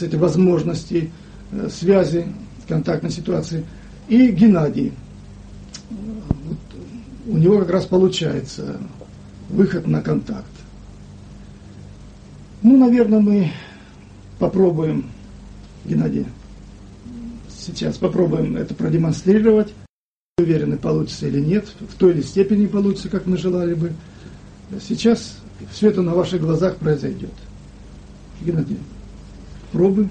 эти возможности э, связи, контактной ситуации. И Геннадий. Вот у него как раз получается выход на контакт. Ну, наверное, мы попробуем, Геннадий, сейчас попробуем это продемонстрировать. Уверены, получится или нет, в той или степени получится, как мы желали бы. Сейчас все это на ваших глазах произойдет. Геннадий, пробуй.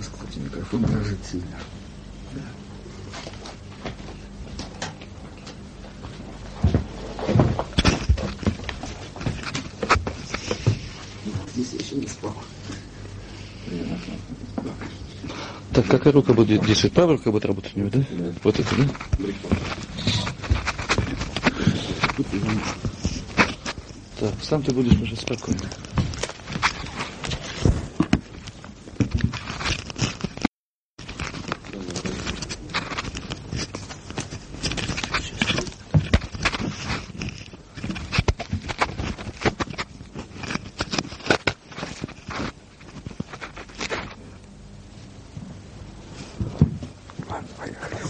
Кстати, микрофон дрожит сильно. Здесь еще не спал. Так, какая рука будет действовать? Правая рука будет работать у него, да? Вот это, да? Так, сам ты будешь уже спокойно. Ладно, поехали.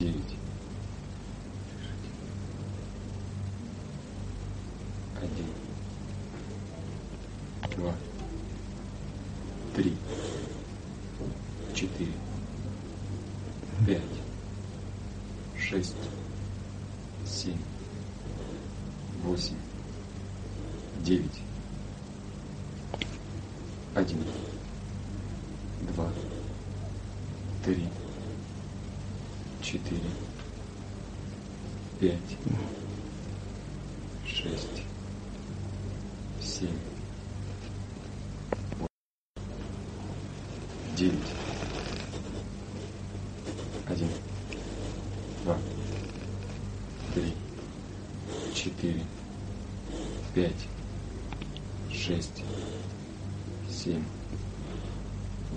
девять, один, два, три, четыре, пять, шесть, семь, восемь, девять, один, два, три, четыре, пять, шесть, семь, девять, один, два, три, четыре, пять, шесть, семь,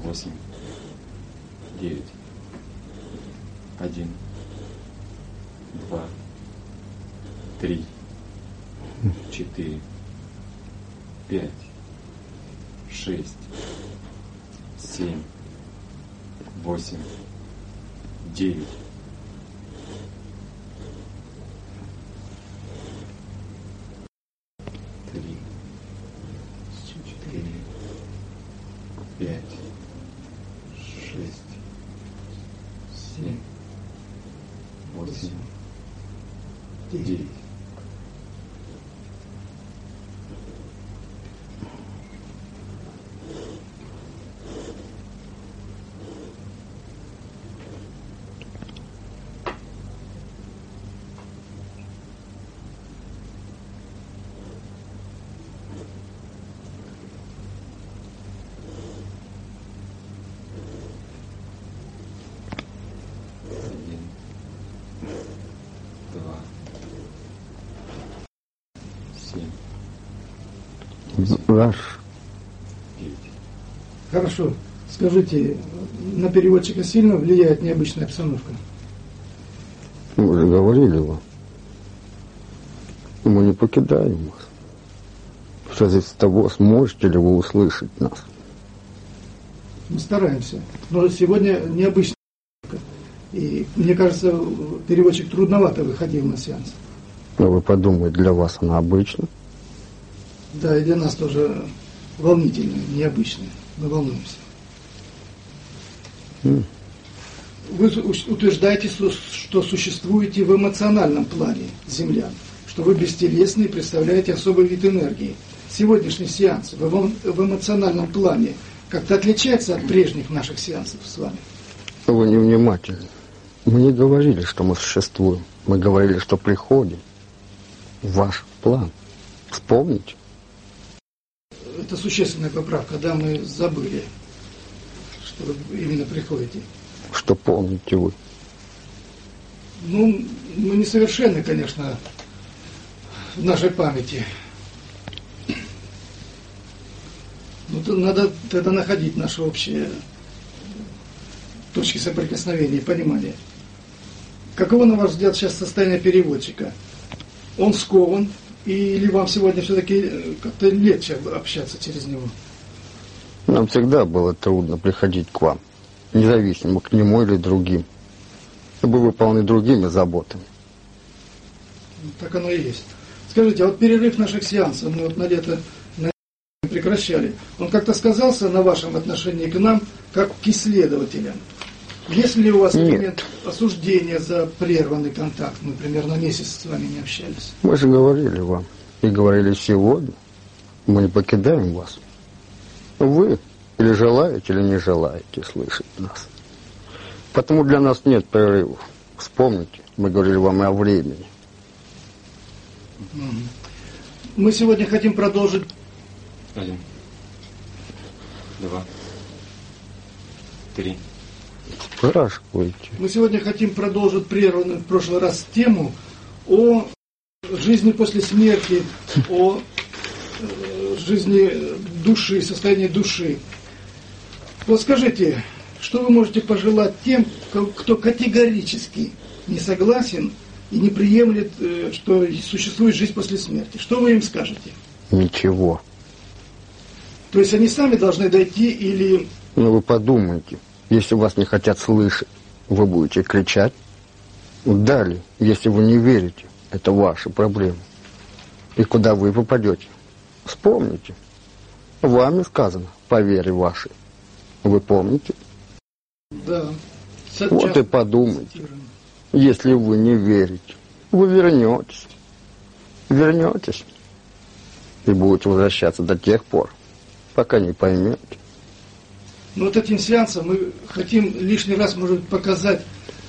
восемь, девять, один, два, три, четыре, пять, шесть, семь, восемь, девять. Три, четыре, пять, шесть, семь, восемь, девять. Один, два, семь, Ваш. Хорошо. Скажите, на переводчика сильно влияет необычная обстановка? Мы уже говорили вам. Мы не покидаем вас. Что зависит от того, сможете ли вы услышать нас. Мы стараемся. Но сегодня необычная обстановка. И мне кажется, переводчик трудновато выходил на сеанс. Но вы подумайте, для вас она обычна. Да, и для нас тоже волнительно, необычно. Мы волнуемся. М. Вы утверждаете, что существуете в эмоциональном плане землян, что вы бестелесны и представляете особый вид энергии. Сегодняшний сеанс в эмо- в эмоциональном плане как-то отличается от прежних наших сеансов с вами. Вы невнимательны. Мы не говорили, что мы существуем. Мы говорили, что приходим. Ваш план. Вспомните. Это существенная поправка, да, мы забыли, что вы именно приходите. Что помните вы? Ну, мы несовершенны, конечно, в нашей памяти. Ну, то надо тогда находить наши общие точки соприкосновения и понимания. Каково, на ваш взгляд, сейчас состояние переводчика? Он скован, или вам сегодня все-таки как-то легче общаться через него? Нам всегда было трудно приходить к вам, независимо к нему или другим, вы полны другими заботами. Ну, Так оно и есть. Скажите, а вот перерыв наших сеансов, мы вот на лето на прекращали, он как-то сказался на вашем отношении к нам, как к исследователям? Есть ли у вас Нет. элемент осуждения за прерванный контакт? Мы примерно месяц с вами не общались. Мы же говорили вам, и говорили сегодня, мы не покидаем вас. Вы или желаете, или не желаете слышать нас. Потому для нас нет прерывов. Вспомните, мы говорили вам и о времени. Мы сегодня хотим продолжить Один. Два. Три. Спрашивайте. Мы сегодня хотим продолжить прерванную в прошлый раз тему о жизни после смерти, о э, жизни души, состоянии души. Вот скажите, что вы можете пожелать тем, кто категорически не согласен и не приемлет, э, что существует жизнь после смерти? Что вы им скажете? Ничего. То есть они сами должны дойти или Но вы подумайте, если вас не хотят слышать, вы будете кричать. Далее, если вы не верите, это ваши проблемы. И куда вы попадете? Вспомните. Вами сказано, по вере вашей. Вы помните? да, Вот и подумайте. Если вы не верите, вы вернетесь. Вернетесь. И будете возвращаться до тех пор, пока не поймете. Но вот этим сеансом мы хотим лишний раз, может быть, показать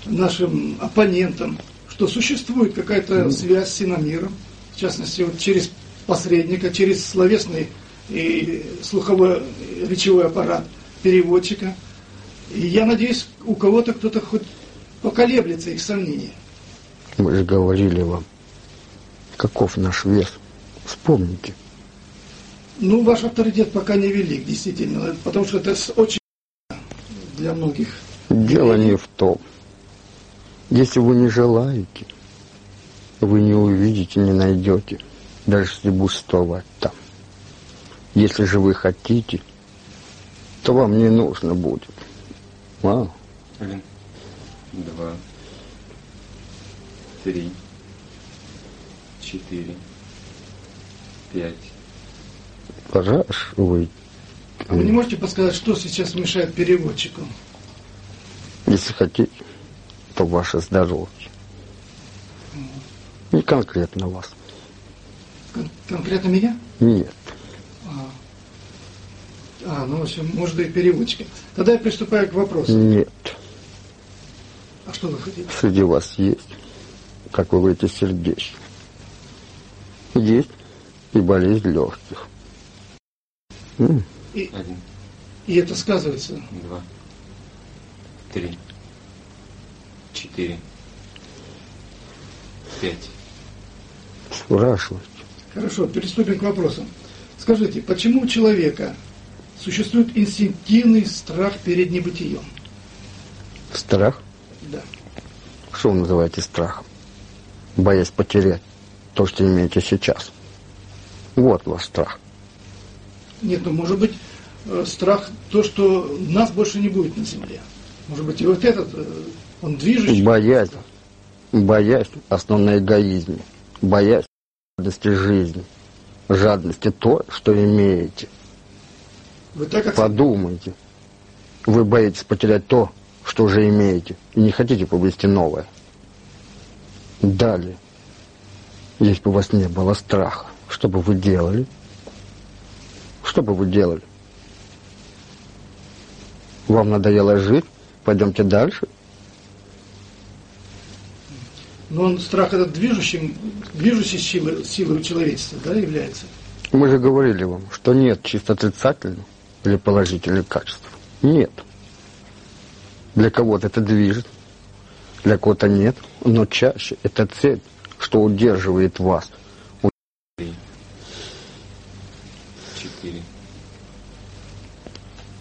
нашим оппонентам, что существует какая-то связь с иномиром, в частности, вот через посредника, через словесный и слуховой речевой аппарат переводчика. И я надеюсь, у кого-то кто-то хоть поколеблется их сомнения. Мы же говорили вам, каков наш вес. Вспомните. Ну, ваш авторитет пока не велик, действительно, потому что это очень для многих. Дело не в том. Если вы не желаете, вы не увидите, не найдете, даже если будете существовать там. Если же вы хотите, то вам не нужно будет. А, Один. Два. Три. Четыре. Пять. Спрашивайте. А вы не можете подсказать, что сейчас мешает переводчику? Если хотите, то ваше здоровье. Не конкретно вас. Кон- конкретно меня? Нет. А, А, ну, в общем, может, и переводчика. Тогда я приступаю к вопросу. Нет. А что вы хотите? Среди вас есть, как вы говорите, сердечник. Есть и болезнь легких. И, Один. и это сказывается. Два. Три. Четыре. Пять. Спрашивайте. Хорошо, приступим к вопросам. Скажите, почему у человека существует инстинктивный страх перед небытием? Страх? Да. Что вы называете страхом? Боясь потерять то, что имеете сейчас. Вот ваш страх. Нет, ну, может быть, э, страх то, что нас больше не будет на земле. Может быть, и вот этот, э, он движущий. Боязнь. Боязнь основ на эгоизме. Боязнь жадности жизни. Жадности то, что имеете. Вы так? Подумайте. Вы боитесь потерять то, что уже имеете, и не хотите приобрести новое. Далее. Если бы у вас не было страха, что бы вы делали? Что бы вы делали? Вам надоело жить? Пойдемте дальше? Но он страх этот движущим, движущей силой, силой человечества, да, является. Мы же говорили вам, что нет чисто отрицательных или положительных качеств. Нет. Для кого-то это движет, для кого-то нет, но чаще это цепь, что удерживает вас. Четыре.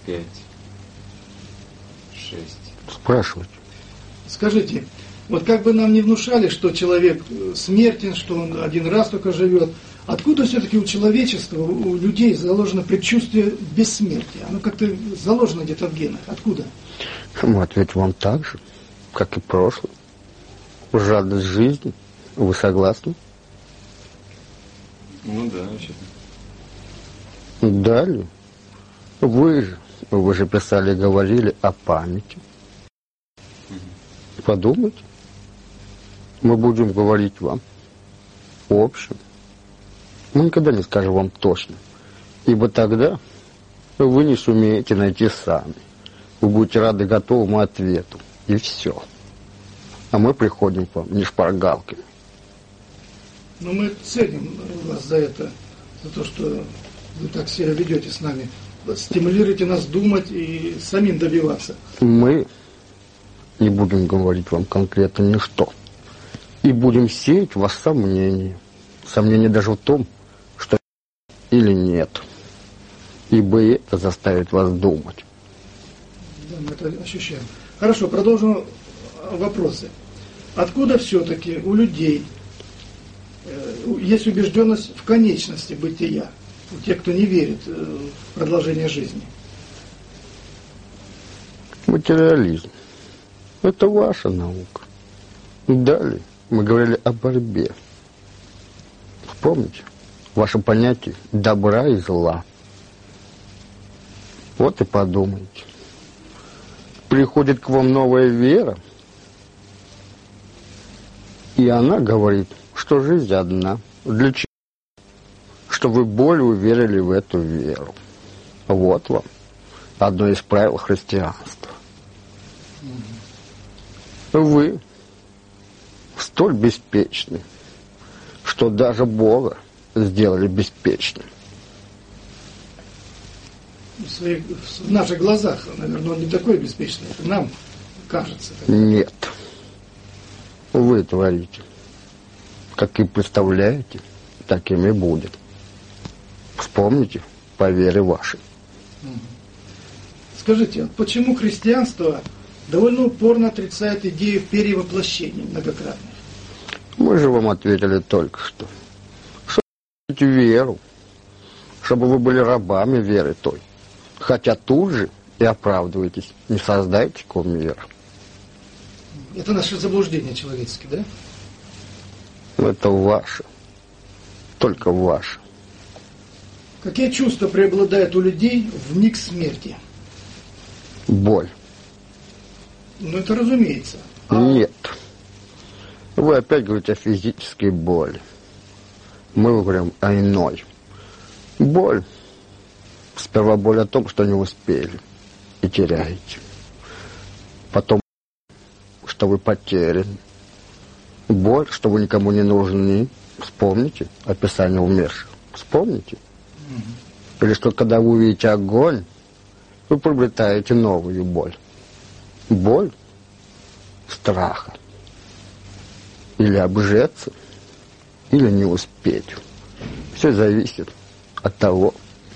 Пять. Шесть. Спрашивайте. Скажите, вот как бы нам не внушали, что человек э, смертен, что он один раз только живет, откуда все-таки у человечества, у людей заложено предчувствие бессмертия? Оно как-то заложено где-то в генах. Откуда? Мы ответим вам так же, как и прошлое. Жадность жизни. Вы согласны? Ну да, вообще-то. Далее. Вы же, вы же писали говорили о памяти. Подумайте. Мы будем говорить вам общем. Мы никогда не скажем вам точно. Ибо тогда вы не сумеете найти сами. Вы будете рады готовому ответу. И все. А мы приходим к вам не шпаргалками. Но мы ценим вас за это, за то, что вы так себя ведете с нами. Стимулируете нас думать и самим добиваться. Мы не будем говорить вам конкретно ничто. И будем сеять в вас сомнения. Сомнения даже в том, что или нет. Ибо это заставит вас думать. Да, мы это ощущаем. Хорошо, продолжим вопросы. Откуда все-таки у людей э, есть убежденность в конечности бытия? У тех, кто не верит э, в продолжение жизни. Материализм. Это ваша наука. Далее мы говорили о борьбе. Вспомните ваше понятие добра и зла. Вот и подумайте. Приходит к вам новая вера, и она говорит, что жизнь одна. Для чего? Что вы более уверили в эту веру. Вот вам одно из правил христианства. Вы столь беспечны, что даже Бога сделали беспечным. В, своих- в наших глазах, наверное, он не такой беспечный, это нам кажется. Нет. Вы творите. Как и представляете, таким и будет. Вспомните по вере вашей. Скажите, почему христианство довольно упорно отрицает идею перевоплощения многократных? Мы же вам ответили только что. Что вы веру, чтобы вы были рабами веры той. Хотя тут же и оправдываетесь, не создайте кумира. Это наше заблуждение человеческое, да? Это ваше. Только ваше. Какие чувства преобладают у людей в миг смерти? Боль. Ну, это разумеется. Нет. Вы опять говорите о физической боли. Мы говорим о иной. Боль. Сперва боль о том, что не успели и теряете. Потом, что вы потеряны. Боль, что вы никому не нужны. Вспомните описание умерших. Вспомните. Или что когда вы увидите огонь, вы приобретаете новую боль. Боль страха. Или обжеться, или не успеть. Все зависит от того,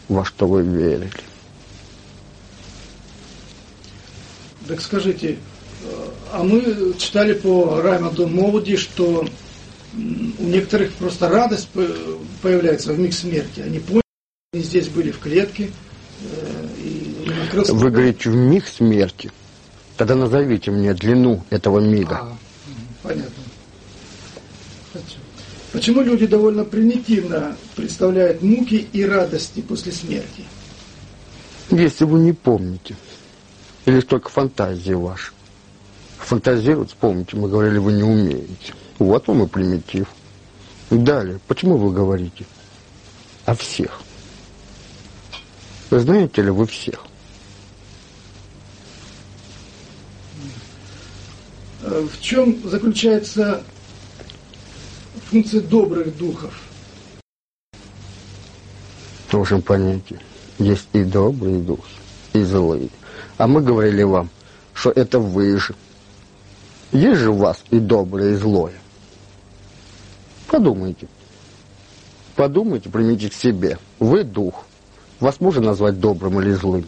во что вы верили. Так скажите, э, а мы читали по Раймонду Молоди, что у некоторых просто радость по- появляется в миг смерти. Они поняли, они здесь были в клетке, э, и. Вы говорите в миг смерти. Тогда назовите мне длину этого мига. А, понятно. Почему люди довольно примитивно представляют муки и радости после смерти? Если вы не помните, или только фантазии ваши. Фантазировать, вспомните, мы говорили, вы не умеете. Вот вам и примитив. Далее, почему вы говорите о всех? Вы знаете ли вы всех? Э, В чем заключается функция добрых духов? В вашем понятии есть и добрые духи, и злые. А мы говорили вам, что это вы же. Есть же у вас и доброе, и злое. Подумайте. Подумайте, примите к себе. Вы дух. Вас можно назвать добрым или злым?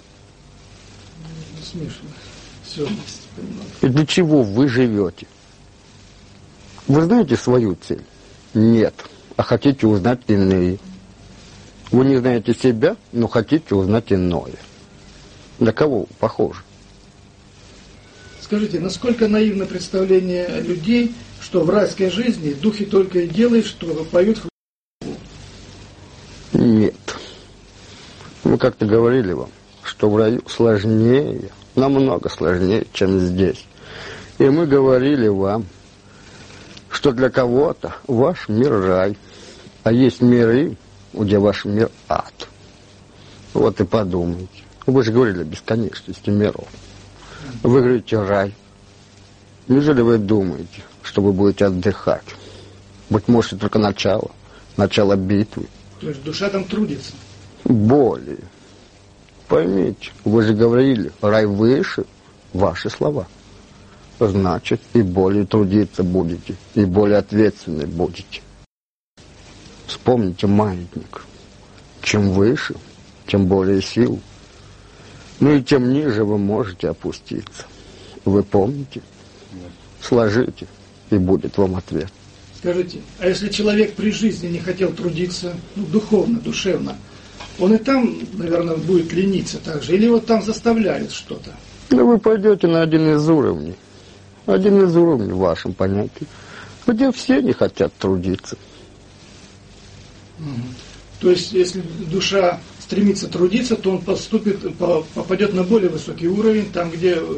Смешно. Все. И для чего вы живете? Вы знаете свою цель? Нет. А хотите узнать иные. Вы не знаете себя, но хотите узнать иное. Для кого похоже? Скажите, насколько наивно представление людей, что в райской жизни духи только и делают, что поют хвалу? Нет. Мы как-то говорили вам, что в раю сложнее, намного сложнее, чем здесь. И мы говорили вам, что для кого-то ваш мир рай, а есть миры, где ваш мир ад. Вот и подумайте. Вы же говорили о бесконечности миров. Вы говорите рай. Неужели вы думаете, что вы будете отдыхать? Быть может, только начало, начало битвы. То есть душа там трудится. Более. Поймите, вы же говорили, рай выше, ваши слова. Значит, и более трудиться будете, и более ответственны будете. Вспомните маятник. Чем выше, тем более сил. Ну и тем ниже вы можете опуститься. Вы помните? Сложите, и будет вам ответ. Скажите, а если человек при жизни не хотел трудиться, ну, духовно, душевно, он и там, наверное, будет лениться так же? Или вот там заставляют что-то? Ну, вы пойдете на один из уровней. Один из уровней в вашем понятии. Где все не хотят трудиться. То есть, если душа стремится трудиться, то он поступит, по- попадет на более высокий уровень, там, где э,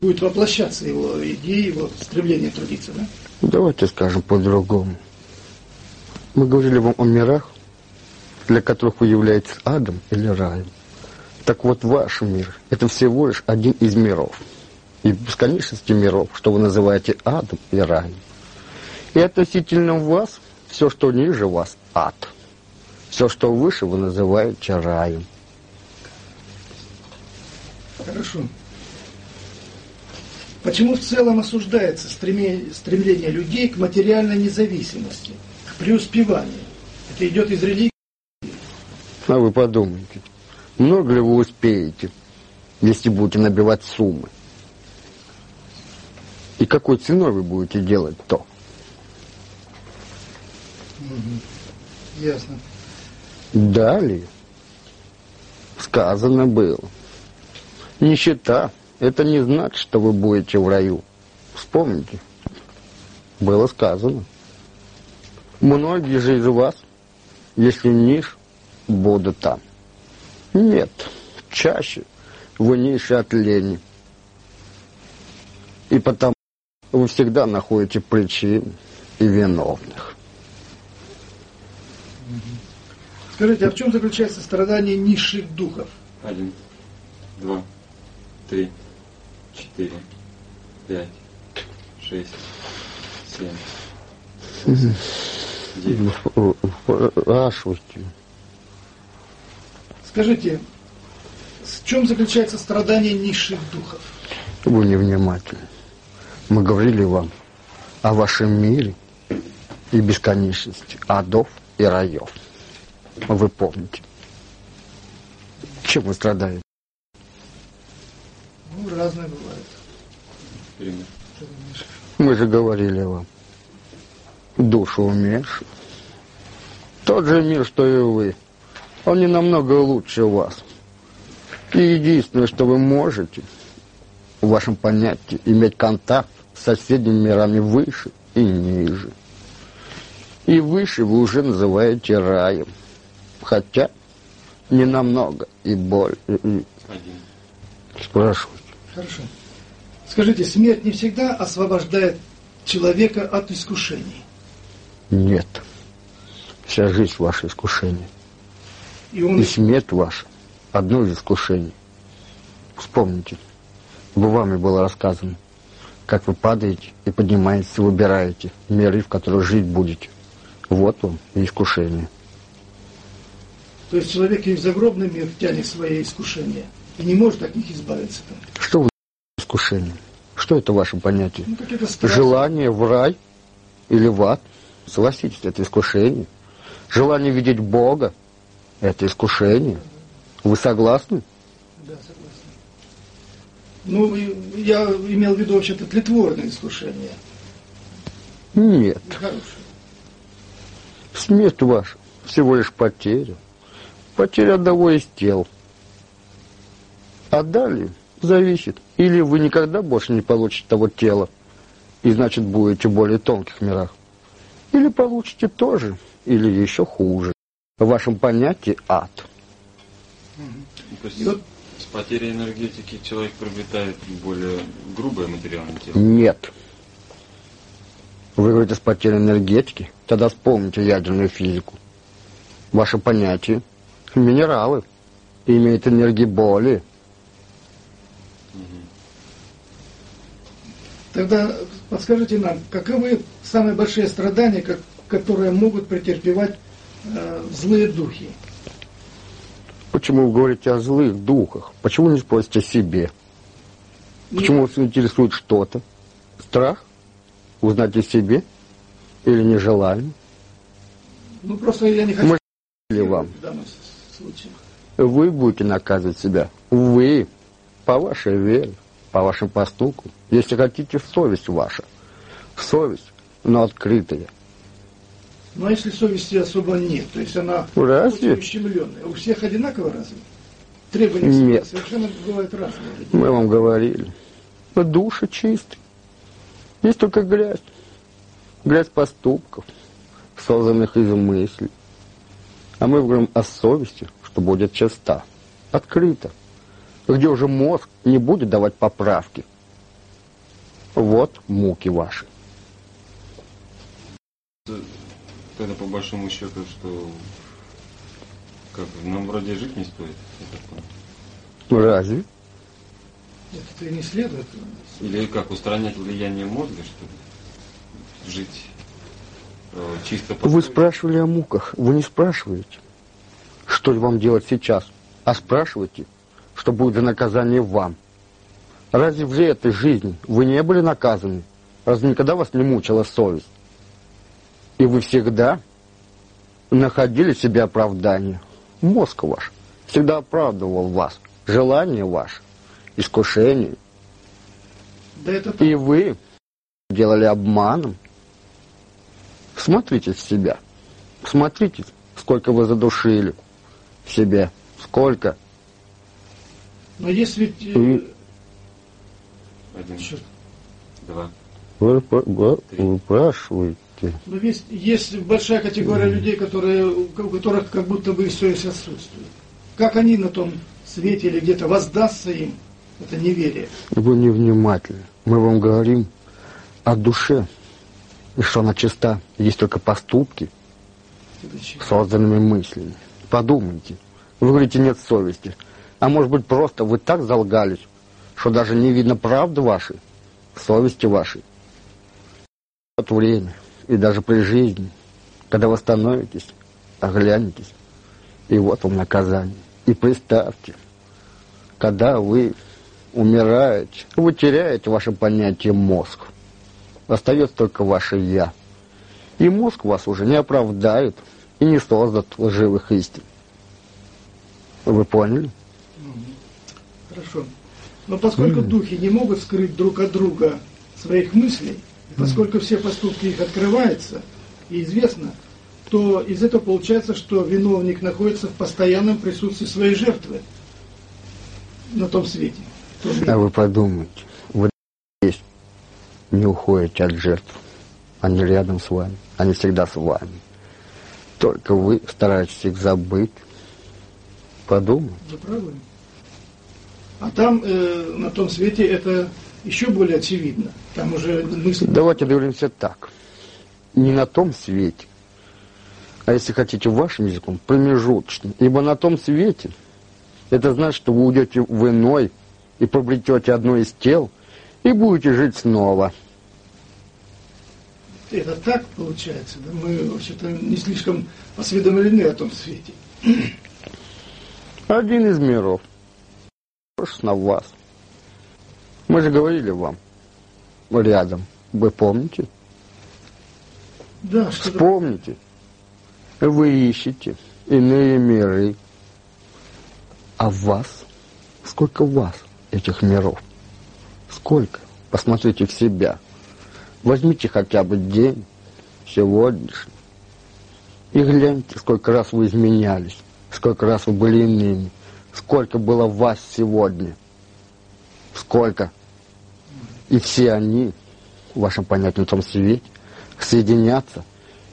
будет воплощаться его идеи, его стремление трудиться, да? Давайте скажем по-другому. Мы говорили вам о мирах, для которых вы являетесь адом или раем. Так вот, ваш мир – это всего лишь один из миров. И бесконечности миров, что вы называете адом и раем. И относительно вас, все, что ниже вас – ад. Все, что выше, вы называете раем. Хорошо. Почему в целом осуждается стремление людей к материальной независимости, к преуспеванию? Это идет из религии. А вы подумайте, много ли вы успеете, если будете набивать суммы? И какой ценой вы будете делать то? Ясно. Далее сказано было. Нищета – это не значит, что вы будете в раю. Вспомните, было сказано. Многие же из вас, если ниш, будут там. Нет, чаще вы ниже от лени. И потому вы всегда находите причин и виновных. Скажите, а в чем заключается страдание низших духов? Один, два, три, четыре, пять, шесть, семь, девять. Спрашивайте. Скажите, в чем заключается страдание низших духов? Вы невнимательны. Мы говорили вам о вашем мире и бесконечности адов и раев. Вы помните. Чем вы страдаете? Ну, разное бывает. Пример. Мы же говорили вам. Душу умеешь. Тот же мир, что и вы. Он не намного лучше вас. И единственное, что вы можете, в вашем понятии, иметь контакт с соседними мирами выше и ниже. И выше вы уже называете раем. Хотя не намного и более. и-. Спрашивайте. Хорошо. Скажите, смерть не всегда освобождает человека от искушений. Нет. Вся жизнь ваше искушение. И он И смерть ваша – одно из искушений. Вспомните, бы вами было рассказано, как вы падаете и поднимаетесь, и выбираете миры, в которых жить будете. Вот вам и искушение. То есть человек и в загробный мир тянет свои искушения и не может от них избавиться. Там. Что вы искушением? Что это ваше понятие? Ну, страсти. Желание в рай или в ад? Согласитесь, это искушение. Желание видеть Бога – это искушение. Вы согласны? Да, согласен. Ну, я имел в виду вообще-то тлетворное искушение. Нет. Нехорошее. Смерть ваша всего лишь потеря. Потеря одного из тел. А далее зависит. Или вы никогда больше не получите того тела, и значит будете в более тонких мирах. Или получите тоже, или еще хуже. В вашем понятии ад. То есть с потерей энергетики человек приобретает более грубое материальное тело. Нет. Вы говорите с потерей энергетики? Тогда вспомните ядерную физику. Ваше понятие – минералы имеют энергии более. Тогда подскажите нам, каковы самые большие страдания, как- которые могут претерпевать э, злые духи? Почему вы говорите о злых духах? Почему не спросите о себе? Почему вас интересует что-то? Страх? Узнать о себе? Или нежелание? Ну, просто я не хочу... Мы Или вам? В данном случае. Вы будете наказывать себя. Вы. По вашей вере, по вашим поступкам. Если хотите, совесть ваша. Совесть, но открытая. Ну, а если совести особо нет, то есть она Разве? ущемленная. У всех одинаково разве? Требования Нет. совершенно бывают разные. Мы вам говорили. Но души чистые. Есть только грязь. Грязь поступков, созданных из мыслей. А мы говорим о совести, что будет чиста, открыта. Где уже мозг не будет давать поправки. Вот муки ваши. Тогда по большому счету, что как нам вроде жить не стоит. понял. Разве? Нет, это и не следует. Или как устранять влияние мозга, что ли? Жить э, чисто по Вы спрашивали о муках. Вы не спрашиваете, что вам делать сейчас, а спрашиваете, что будет за наказание вам. Разве в этой жизни вы не были наказаны? Разве никогда вас не мучила совесть? И вы всегда находили себе оправдание. Мозг ваш всегда оправдывал вас, желание ваше, искушение. Да это так. И вы делали обманом. Смотрите в себя. Смотрите, сколько вы задушили в себе. Сколько. Но э, Вы- Один, черт, два. Вы, вы спрашиваете. но есть, есть большая категория людей, которые, у ко- у которых как будто бы и совесть отсутствует. Как они на том свете или где-то воздастся им это неверие? Вы невнимательны. Мы вам говорим о душе. И что она чиста. Есть только поступки созданными мыслями. Подумайте. Вы говорите, нет совести. А может быть, просто вы так залгались, что даже не видно правды вашей, совести вашей. Вот время, и даже при жизни, когда вы становитесь, оглянетесь, и вот вам наказание. И представьте, когда вы умираете, вы теряете ваше понятие мозг. Остается только ваше «я». И мозг вас уже не оправдает и не создаст лживых истин. Вы поняли? Хорошо. Но поскольку духи не могут скрыть друг от друга своих мыслей, поскольку все поступки их открываются и известно, то из этого получается, что виновник находится в постоянном присутствии своей жертвы на том свете. том. А вы подумайте, вы здесь не уходите от жертв. Они рядом с вами, они всегда с вами. Только вы стараетесь их забыть. Подумайте. Вы правы. А там, э, на том свете, это еще более очевидно. Там уже мысль... Давайте договоримся так. Не на том свете, а если хотите вашим языком, промежуточно. Ибо на том свете, это значит, что вы уйдете в иной и побретете одно из тел и будете жить снова. Это так получается. Да? Мы вообще-то не слишком осведомлены о том свете. Один из миров. Похож на вас. Мы же говорили вам рядом. Вы помните? Да, что Вспомните. Вы ищете иные миры. А вас? Сколько вас этих миров? Сколько? Посмотрите в себя. Возьмите хотя бы день сегодняшний. И гляньте, сколько раз вы изменялись, сколько раз вы были иными, сколько было вас сегодня. Сколько? И все они, в вашем понятном том свете, соединятся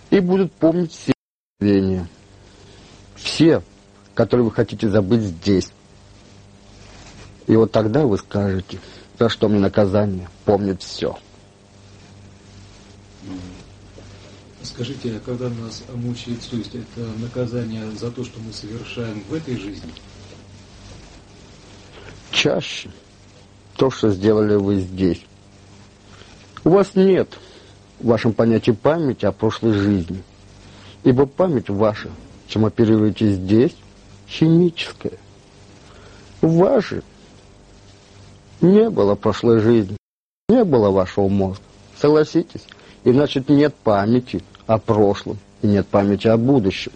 и будут помнить все мгновения. Все, которые вы хотите забыть здесь. И вот тогда вы скажете, за что мне наказание, помнит все. Скажите, а когда нас мучает совесть, это наказание за то, что мы совершаем в этой жизни? Чаще то, что сделали вы здесь. У вас нет в вашем понятии памяти о прошлой жизни. Ибо память ваша, чем оперируете здесь, химическая. У же не было прошлой жизни, не было вашего мозга. Согласитесь? И значит нет памяти о прошлом, и нет памяти о будущем.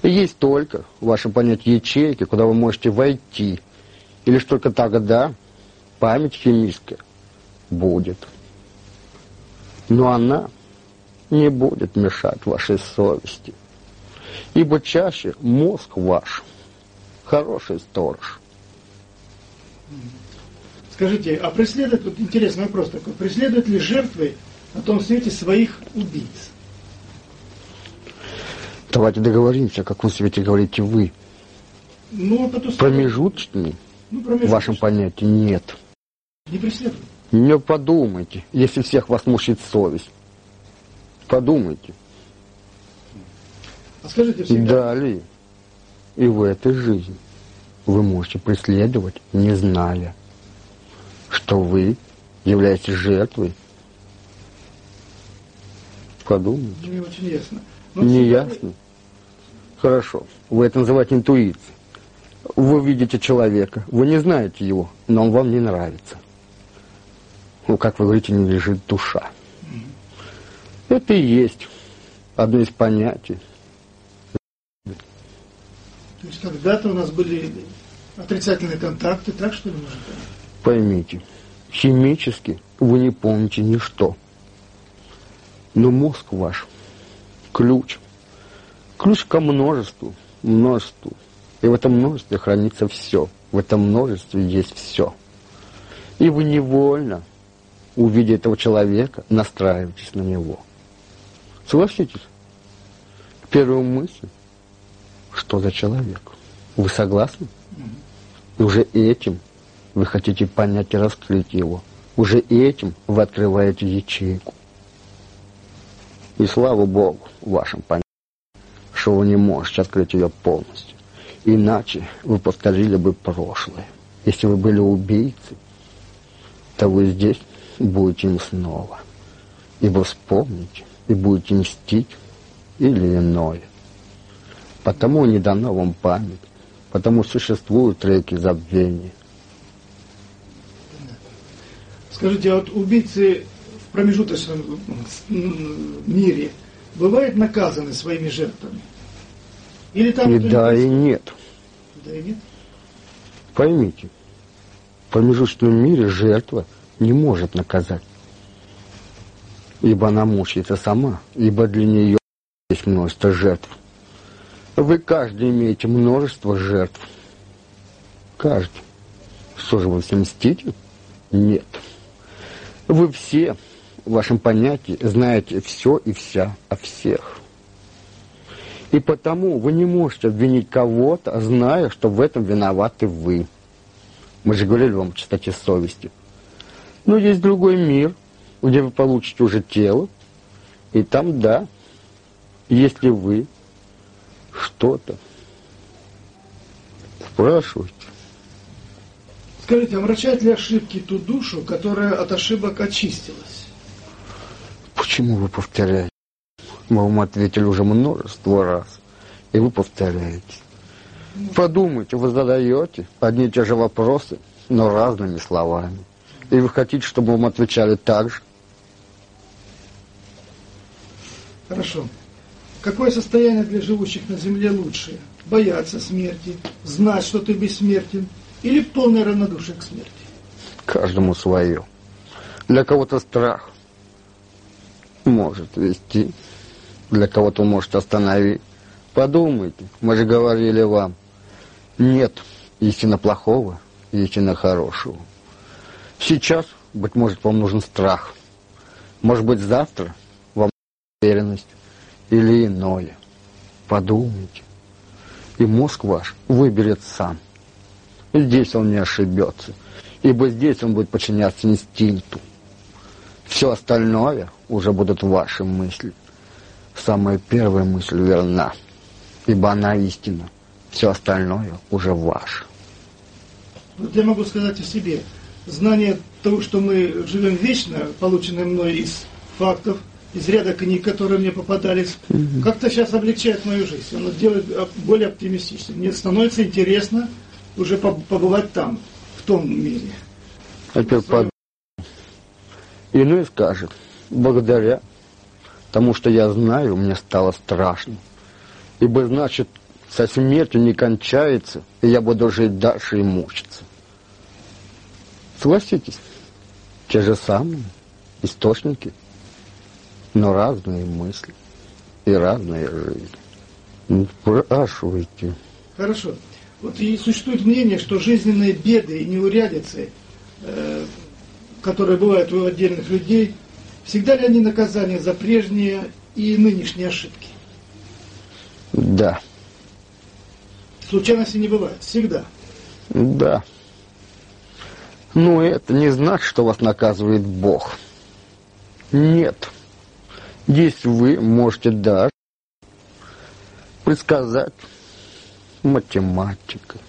И есть только в вашем понятии ячейки, куда вы можете войти. И лишь только тогда память химическая будет. Но она не будет мешать вашей совести. Ибо чаще мозг ваш хороший сторож. Скажите, а преследует, вот интересный вопрос такой, преследуют ли жертвы на том свете своих убийц? Давайте договоримся, о каком свете говорите вы. Ну, а по ту сторону- Промежуточный ну, в промежуточный. вашем понятии нет. Не преследуют. Не подумайте, если всех вас мучает совесть. Подумайте. А скажите, всегда, Далее. И в этой жизни вы можете преследовать, не зная, что вы являетесь жертвой. Подумайте. не очень ясно. Но Не всегда- ясно? Хорошо. Вы это называете интуицией. Вы видите человека, вы не знаете его, но он вам не нравится. Ну, как вы говорите, не лежит душа. Это и есть одно из понятий. То есть когда-то у нас были отрицательные контакты, так что ли, может быть? Поймите, химически вы не помните ничто. Но мозг ваш – ключ. Ключ ко множеству, множеству. И в этом множестве хранится все. В этом множестве есть все. И вы невольно, увидя этого человека, настраиваетесь на него. Согласитесь? Первая мысль – что за человек? Вы согласны? И уже этим вы хотите понять и раскрыть его. Уже этим вы открываете ячейку. И слава Богу, в вашем понятии, что вы не можете открыть ее полностью. Иначе вы повторили бы прошлое. Если вы были убийцей, то вы здесь будете им снова. Ибо вспомните и будете мстить или иное. Потому не дана вам память, потому существуют реки забвения. Скажите, а вот убийцы в промежуточном мире бывают наказаны своими жертвами? Или там И да, и нет. Да и нет? Поймите, в промежуточном мире жертва не может наказать. Ибо она мучается сама, ибо для нее есть множество жертв. Вы каждый имеете множество жертв. Каждый. Что же вы все мстите? Нет. Вы все в вашем понятии знаете все и вся о всех. И потому вы не можете обвинить кого-то, зная, что в этом виноваты вы. Мы же говорили вам о чистоте совести. Но есть другой мир, где вы получите уже тело, и там, да, если вы что-то спрашиваете, Скажите, омрачают ли ошибки ту душу, которая от ошибок очистилась? почему вы повторяете? Мы вам ответили уже множество раз, и вы повторяете. Подумайте, вы задаете одни и те же вопросы, но разными словами. И вы хотите, чтобы вам отвечали так же? Хорошо. Какое состояние для живущих на земле лучше? Бояться смерти, знать, что ты бессмертен, или полное равнодушие к смерти? Каждому свое. Для кого-то страх может вести, для кого-то может остановить. Подумайте, мы же говорили вам, нет истинно плохого истинно хорошего. Сейчас, быть может, вам нужен страх. Может быть, завтра вам уверенность или иное. Подумайте. И мозг ваш выберет сам. И здесь он не ошибется. Ибо здесь он будет подчиняться инстинкту. Все остальное уже будут ваши мысли. Самая первая мысль верна, ибо она истина. Все остальное уже ваше. Вот я могу сказать о себе. Знание того, что мы живем вечно, полученное мной из фактов, из ряда книг, которые мне попадались, угу. как-то сейчас облегчает мою жизнь. Оно делает более оптимистичным. Мне становится интересно уже побывать там, в том мире. Опять под... Иной скажет, благодаря тому, что я знаю, мне стало страшно. Ибо, значит, со смертью не кончается, и я буду жить дальше и мучиться. Согласитесь, те же самые источники, но разные мысли и разная жизнь. Ну, спрашивайте. Хорошо. Вот и существует мнение, что жизненные беды и неурядицы, э, которые бывают у отдельных людей, всегда ли они наказание за прежние и нынешние ошибки? Да. Случайности не бывает, всегда. Да. Но это не значит, что вас наказывает Бог. Нет. Здесь вы можете даже предсказать математикой.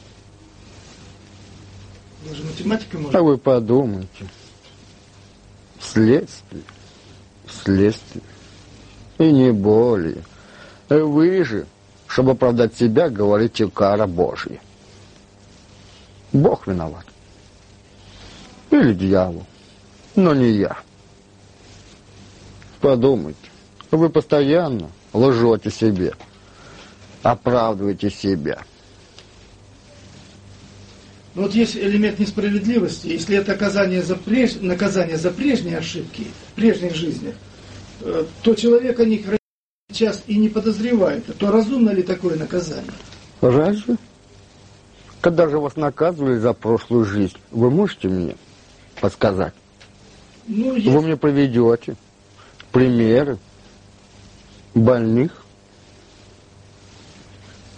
Даже математика может. А вы подумайте. Следствие. Следствие. И не более. Вы же, чтобы оправдать себя, говорите кара Божья. Бог виноват. Или дьявол. Но не я. Подумайте. Вы постоянно лжете себе. Оправдываете себя. Но вот есть элемент несправедливости. Если это наказание за, преж... наказание за прежние ошибки, в прежних жизнях, э, то человек о них сейчас и не подозревает. То разумно ли такое наказание? Разве? Когда же вас наказывали за прошлую жизнь, вы можете мне подсказать? Ну, есть... Вы мне приведете примеры больных?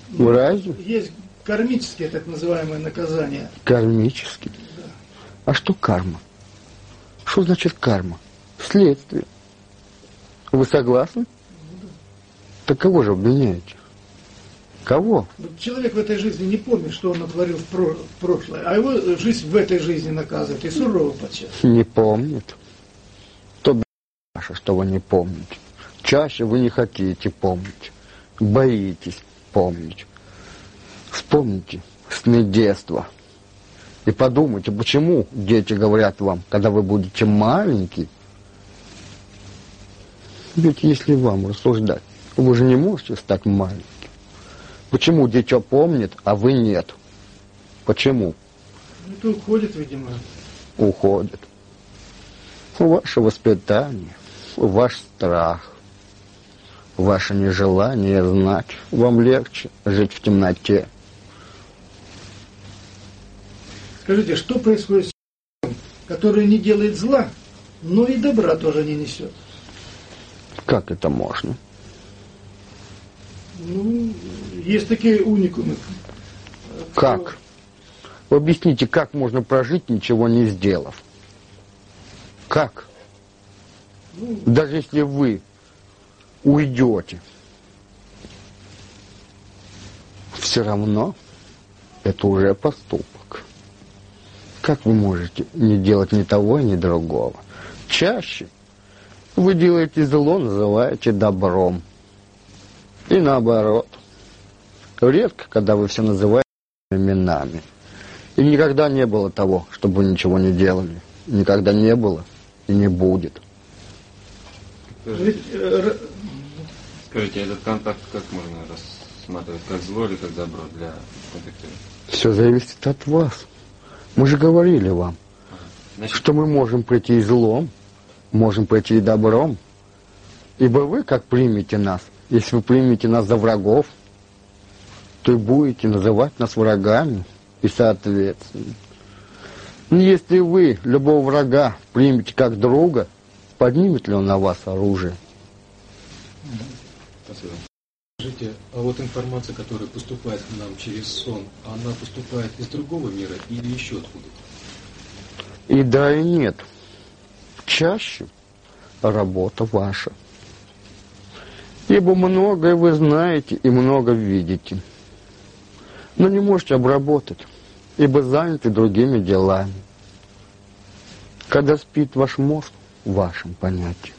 Ну, Разве? Есть кармические так называемые наказания. Кармические? Да. А что карма? Что значит карма? Следствие. Вы согласны? Ну, да. Так кого же обвиняете? Кого? Человек в этой жизни не помнит, что он натворил в прошлое, а его жизнь в этой жизни наказывает, и сурово подчас. Не помнит. То ваше, что вы не помните. Чаще вы не хотите помнить. Боитесь помнить. Вспомните сны детства. И подумайте, почему дети говорят вам, когда вы будете маленький. Ведь если вам рассуждать, вы же не можете стать маленьким. Почему дитя помнит, а вы нет? Почему? Это уходит, видимо. Уходит. Ваше воспитание, ваш страх, ваше нежелание знать. Вам легче жить в темноте. Скажите, что происходит с который не делает зла, но и добра тоже не несет? Как это можно? Ну, есть такие уникумы. Как? Вы объясните, как можно прожить, ничего не сделав? Как? Ну, Даже если вы уйдете, все равно это уже поступок. Как вы можете не делать ни того, ни другого? Чаще вы делаете зло, называете добром. И наоборот. Редко, когда вы все называете именами. И никогда не было того, чтобы вы ничего не делали. никогда не было и не будет. Ведь, э, Скажите, этот контакт как можно рассматривать? Как зло или как добро для контактирования? Все зависит от вас. Мы же говорили вам, Значит, что мы можем прийти и злом, можем прийти и добром. Ибо вы как примете нас, если вы примете нас за врагов, то будете называть нас врагами и соответственно. Но если вы любого врага примете как друга, поднимет ли он на вас оружие? спасибо. Скажите, а вот информация, которая поступает к нам через сон, она поступает из другого мира или еще откуда? И да, и нет. Чаще работа ваша. Ибо многое вы знаете и много видите. Но не можете обработать, ибо заняты другими делами. Когда спит ваш мозг, в вашем понятии,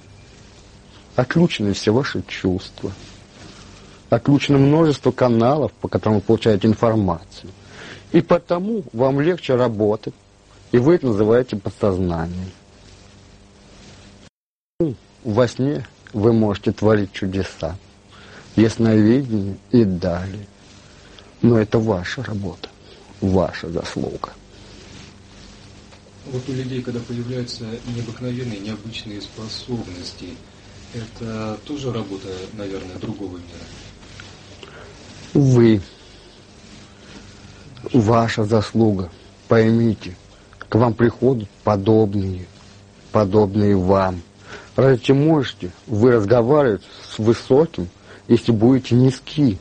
отключены все ваши чувства, отключено множество каналов, по которым вы получаете информацию. И потому вам легче работать, и вы это называете подсознанием. Во сне вы можете творить чудеса, ясновидение и далее. Но это ваша работа, ваша заслуга. Вот у людей, когда появляются необыкновенные, необычные способности, это тоже работа, наверное, другого мира. Вы, ваша заслуга, поймите, к вам приходят подобные, подобные вам. Разве можете вы разговаривать с высоким, если будете низки?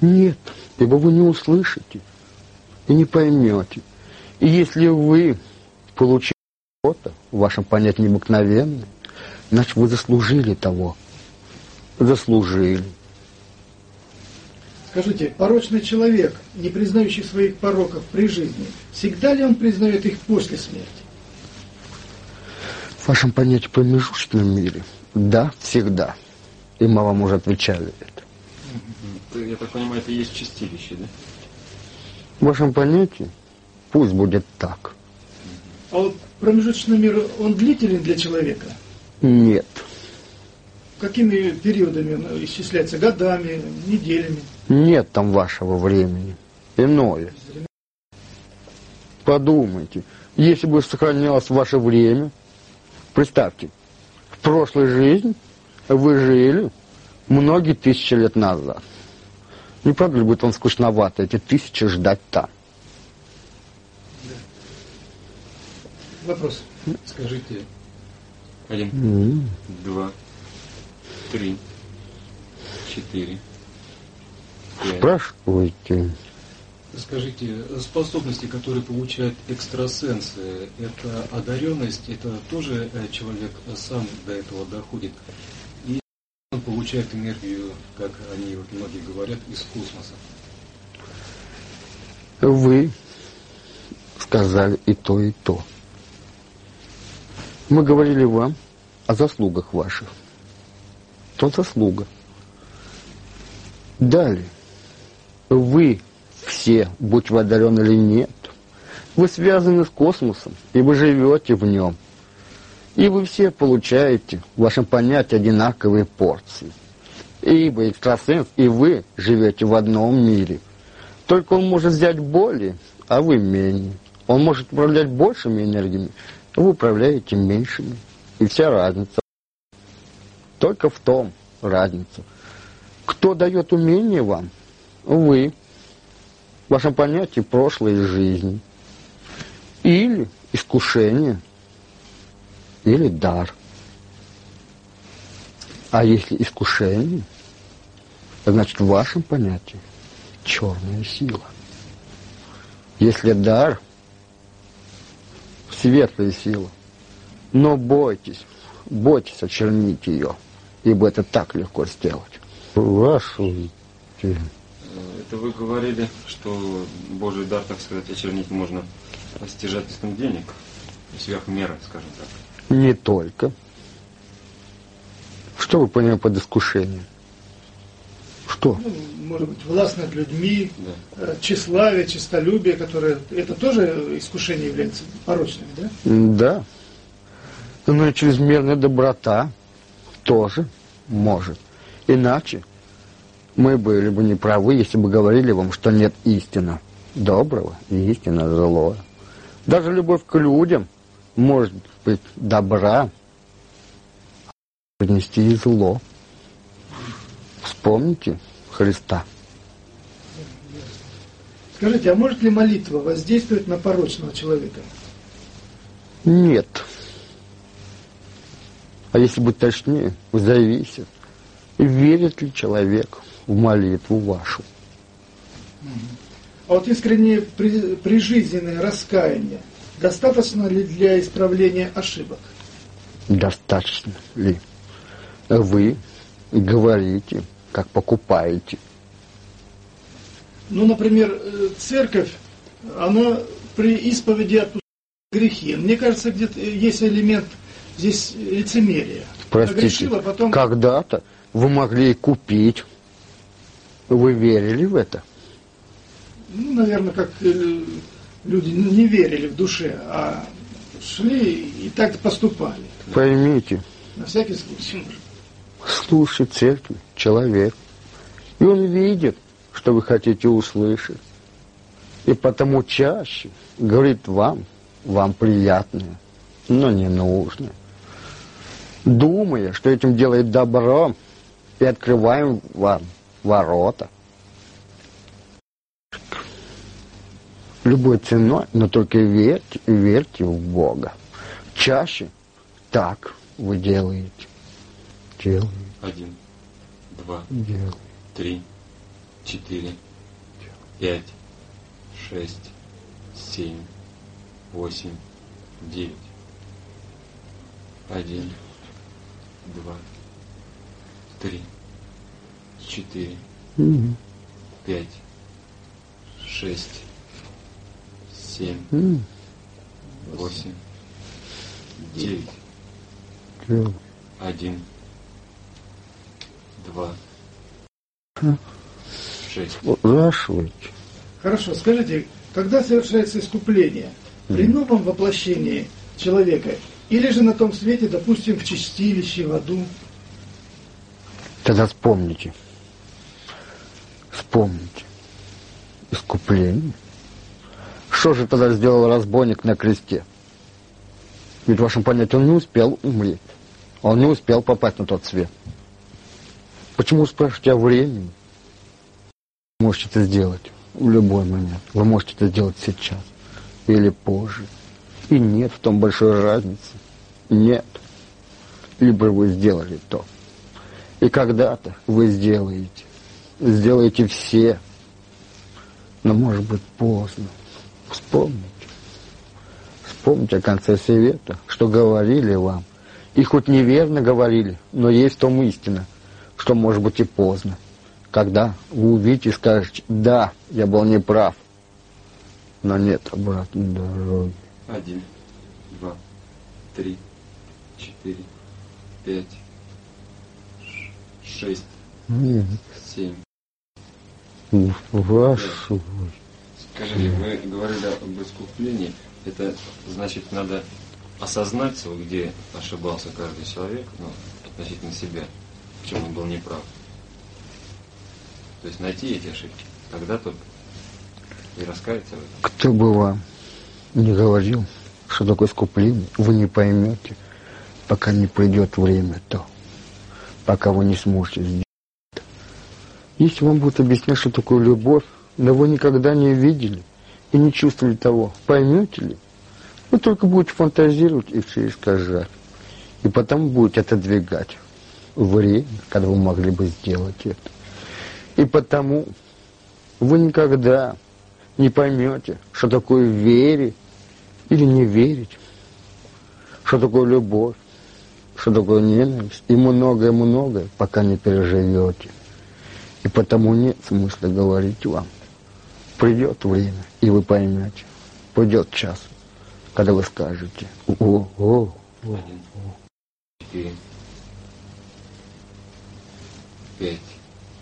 Нет, ибо вы не услышите и не поймете. И если вы получили что-то, в вашем понятии необыкновенное, значит, вы заслужили того. Заслужили. Скажите, порочный человек, не признающий своих пороков при жизни, всегда ли он признает их после смерти? В вашем понятии промежуточном мире, да, всегда. И мы вам уже отвечали это. Это, Я так понимаю, это и есть чистилище, да? В вашем понятии пусть будет так. А вот промежуточный мир, он длителен для человека? Нет, Какими периодами он исчисляется? Годами, неделями? нет там вашего времени. Иное. Подумайте, если бы сохранялось ваше время, представьте, в прошлой жизни вы жили многие тысячи лет назад. Не правда ли будет вам скучновато эти тысячи ждать там? Вопрос. Скажите, Один, М. два, три, четыре, пять. Спрашивайте. Скажите, способности, которые получают экстрасенсы, это одаренность, это тоже э, человек сам до этого доходит? И он получает энергию, как они вот многие говорят, из космоса. Вы сказали и то, и то. Мы говорили вам о заслугах ваших. То заслуга. Далее. Вы все, будь вы одарены или нет, вы связаны с космосом, и вы живете в нем. И вы все получаете в вашем понятии одинаковые порции. Ибо экстрасенс и вы живете в одном мире. Только он может взять более, а вы менее. Он может управлять большими энергиями, а вы управляете меньшими. И вся разница. Только в том разница. Кто дает умение вам? Вы. Вашем понятии прошлой жизни. Или искушение, или дар. А если искушение, значит в вашем понятии черная сила. Если дар, светлая сила. Но бойтесь, бойтесь очернить ее, ибо это так легко сделать. Спрашивайте. Э, Это вы говорили, что Божий дар, так сказать, очернить можно стяжательством денег, сверх меры, скажем так. Не только. Что вы понимаете под искушением? Что? Ну, может быть, власть над людьми, Да. э, тщеславие, честолюбие, которое... Это тоже искушение является порочными, да? Да. Но и чрезмерная доброта тоже может. Иначе мы были бы не правы, если бы говорили вам, что нет истины доброго и истина злое. Даже любовь к людям может быть добра, принести и зло. Вспомните Христа. Скажите, а может ли молитва воздействовать на порочного человека? Нет. А если быть точнее, зависит, верит ли человек в молитву вашу. А вот искреннее при- прижизненное раскаяние достаточно ли для исправления ошибок? Достаточно ли? Вы говорите, как покупаете. Ну, например, э, церковь, она при исповеди отпускает грехи. Мне кажется, где-то есть элемент здесь лицемерия. Простите, потом... когда-то вы могли купить. Вы верили в это? Ну, наверное, как э, люди не верили в душе, а шли и так поступали. Поймите, На всякий случай. слушай церкви человек. И он видит, что вы хотите услышать. И потому чаще говорит вам, вам приятное, но не нужное. Думая, что этим делает добро, и открываем вам ворота. Любой ценой, но только верьте, верьте в Бога. Чаще так вы делаете. Делаете, Один, два, делаете. три, четыре, пять, шесть, семь, восемь, девять. Один, два, три, четыре, пять, шесть, семь, восемь, девять. Один, два, шесть. Спрашивайте. Хорошо, скажите, когда совершается искупление? При новом воплощении человека или же на том свете, допустим, в чистилище, в аду? Тогда вспомните. Вспомните. Искупление. Что же тогда сделал разбойник на кресте? Ведь в вашем понятии он не успел умереть. Он не успел попасть на тот свет. Почему спрашиваете о времени? Вы можете это сделать в любой момент. Вы можете это сделать сейчас или позже. И нет в том большой разницы. Нет. Либо вы сделали то. И когда-то вы сделаете. Сделаете все. Но может быть поздно. Вспомните. Вспомните о конце света, что говорили вам. И хоть неверно говорили, но есть в том истина, что может быть и поздно. Когда вы увидите и скажете, да, я был неправ, но нет обратной дороги. Один, два, три, четыре, пять, шесть, Нет, семь. Вашу. Скажите, вы говорили об искуплении. Это значит, надо осознать, где ошибался каждый человек, ну, относительно себя, в чем он был неправ. То есть найти эти ошибки. Тогда только и раскаяться в этом. Кто бы вам не говорил, что такое искупление, вы не поймете, пока не придет время то, пока вы не сможете сделать. Если вам будут объяснять, что такое любовь, но вы никогда не видели и не чувствовали того, поймете ли? Вы только будете фантазировать и все искажать. И потом будете отодвигать время, когда вы могли бы сделать это. И потому вы никогда не поймете, что такое верить или не верить, что такое любовь, что такое ненависть, и многое-многое, пока не переживете. И потому нет смысла говорить вам. Придет время, и вы поймете. Придет час, когда вы скажете, о, о, о. Один, четыре, пять,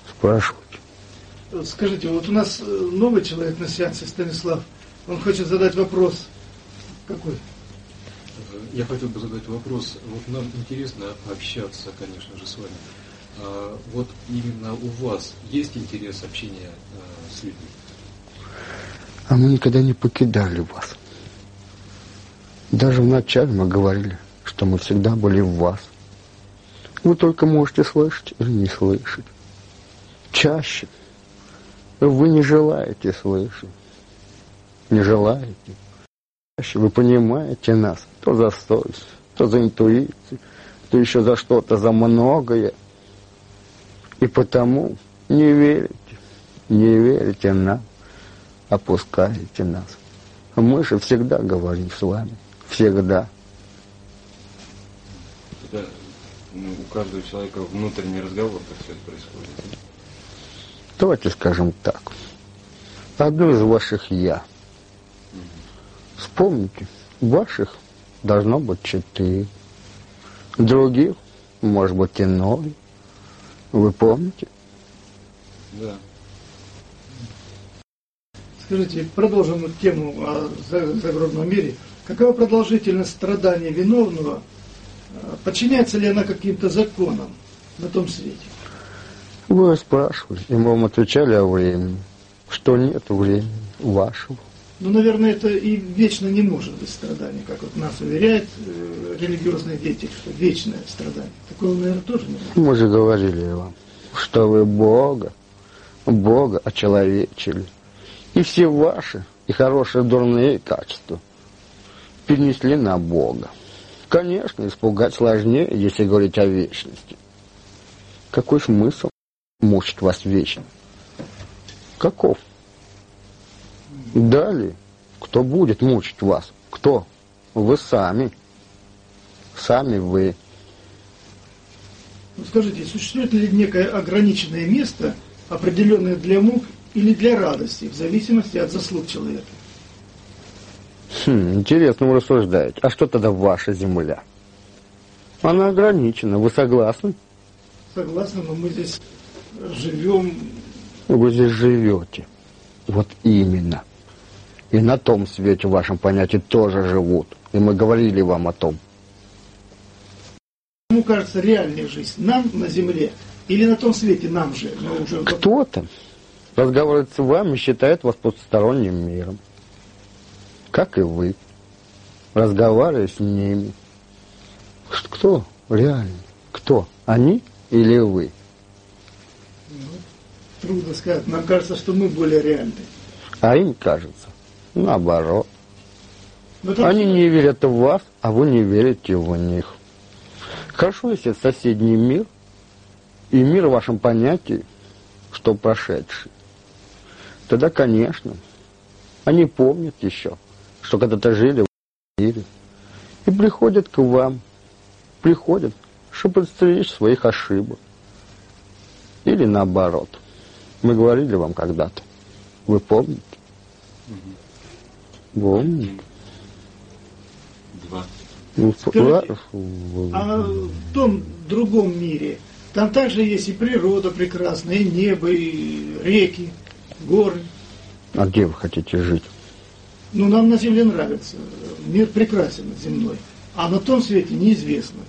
спрашивайте. Скажите, вот у нас э, новый человек на сеансе, Станислав, он хочет задать вопрос. Какой? Я хотел бы задать вопрос. Вот нам интересно общаться, конечно же, с вами. А вот именно у вас есть интерес общения а, с людьми? А мы никогда не покидали вас. Даже вначале мы говорили, что мы всегда были в вас. Вы только можете слышать или не слышать. Чаще вы не желаете слышать. Не желаете. Чаще вы понимаете нас то за совесть, то за интуицию, то еще за что-то, за многое. И потому не верите, не верите нам, опускаете нас. Мы же всегда говорим с вами, всегда. Это ну, у каждого человека внутренний разговор, как все это происходит. Давайте скажем так. Одно из ваших «я». Вспомните, ваших должно быть четыре. Других, может быть, и ноль. Вы помните? Да. Скажите, продолжим тему о загробном мире. Какова продолжительность страдания виновного? А, подчиняется ли она каким-то законам на том свете? Вы спрашивали, и мы вам отвечали о времени, что нет времени вашего. Ну, наверное, это и вечно не может быть страдание, как вот нас уверяют э, религиозные дети, что вечное страдание. Такого, наверное, тоже не может. Мы же говорили вам, что вы Бога, Бога очеловечили. И все ваши, и хорошие, дурные качества перенесли на Бога. Конечно, испугать сложнее, если говорить о вечности. Какой смысл мучить вас вечно? Каков? Далее, кто будет мучить вас? Кто? Вы сами. Сами вы. Ну, скажите, существует ли некое ограниченное место, определенное для мук или для радости, в зависимости от заслуг человека? Хм, интересно вы рассуждаете. А что тогда ваша земля? Она ограничена. Вы согласны? Согласен, но мы здесь живем... Вы здесь живете. Вот именно. И на том свете, в вашем понятии, тоже живут. И мы говорили вам о том. Ему кажется, реальная жизнь нам на земле или на том свете нам же? Уже... Кто-то разговаривает с вами и считает вас потусторонним миром. Как и вы. Разговаривая с ними. Кто реальный? Кто? Они или вы? Ну, трудно сказать. Нам кажется, что мы более реальны. А им кажется, наоборот. Но там Они не верят в вас, а вы не верите в них. Хорошо, если соседний мир и мир в вашем понятии, что прошедший. Тогда, конечно, они помнят еще, что когда-то жили в мире. И приходят к вам, приходят, чтобы подстеречь своих ошибок. Или наоборот. Мы говорили вам когда-то. Вы помните? Помните? Два. Ну, Скажите, в- А в том другом мире, там также есть и природа прекрасная, и небо, и реки, горы. А где вы хотите жить? Ну, нам на Земле нравится. Мир прекрасен земной. А на том свете неизвестно.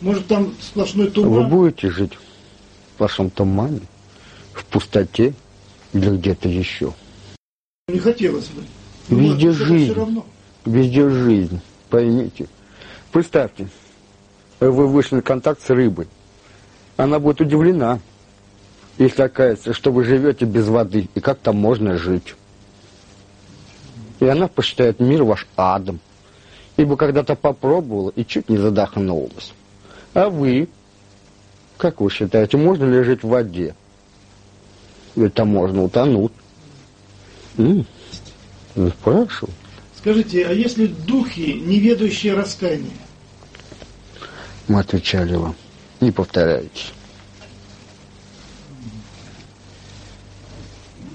Может, там сплошной Вы туман. будете жить в вашем тумане, в пустоте или где-то еще? Не хотелось бы. Везде может, это жизнь. Везде жизнь, поймите. Представьте, вы вышли на контакт с рыбой. Она будет удивлена, если окажется, что вы живете без воды, и как там можно жить. И она посчитает мир ваш адом, ибо когда-то попробовала и чуть не задохнулась. А вы, как вы считаете, можно ли жить в воде? Ведь там можно утонуть. М? Ну, Спрашиваю. Скажите, а если духи, не ведающие раскаяния? Мы отвечали вам. Не повторяйтесь.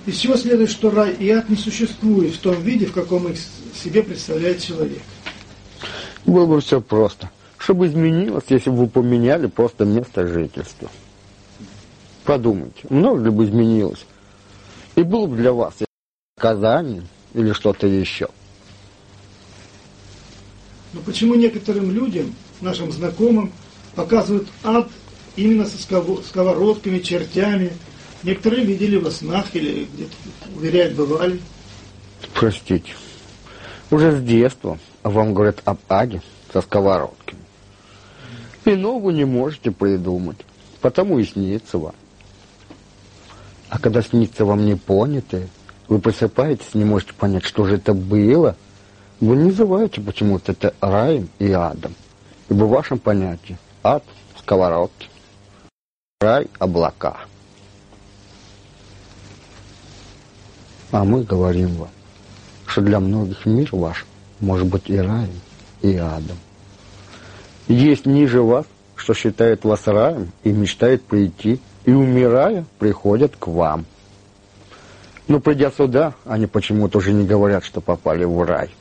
Из чего следует, что рай и ад не существует в том виде, в каком их себе представляет человек? Было бы все просто. Чтобы изменилось, если бы вы поменяли просто место жительства. Подумайте, много ли бы изменилось, И было бы для вас наказание или что-то еще. Но почему некоторым людям, нашим знакомым, показывают ад именно со сковоро- сковородками, чертями? Некоторые видели во снах или где-то, уверяют, бывали. Простите. Уже с детства вам говорят об аде со сковородками. Иного вы не можете придумать, потому и снится вам. А когда снится вам непонятое, вы просыпаетесь, не можете понять, что же это было, вы не называете почему-то это раем и адом. Ибо в вашем понятии ад – сковородки, рай – облака. А мы говорим вам, что для многих мир ваш может быть и раем, и адом. Есть ниже вас, что считает вас раем и мечтает прийти, и умирая, приходят к вам. Но придя сюда, они почему-то уже не говорят, что попали в рай.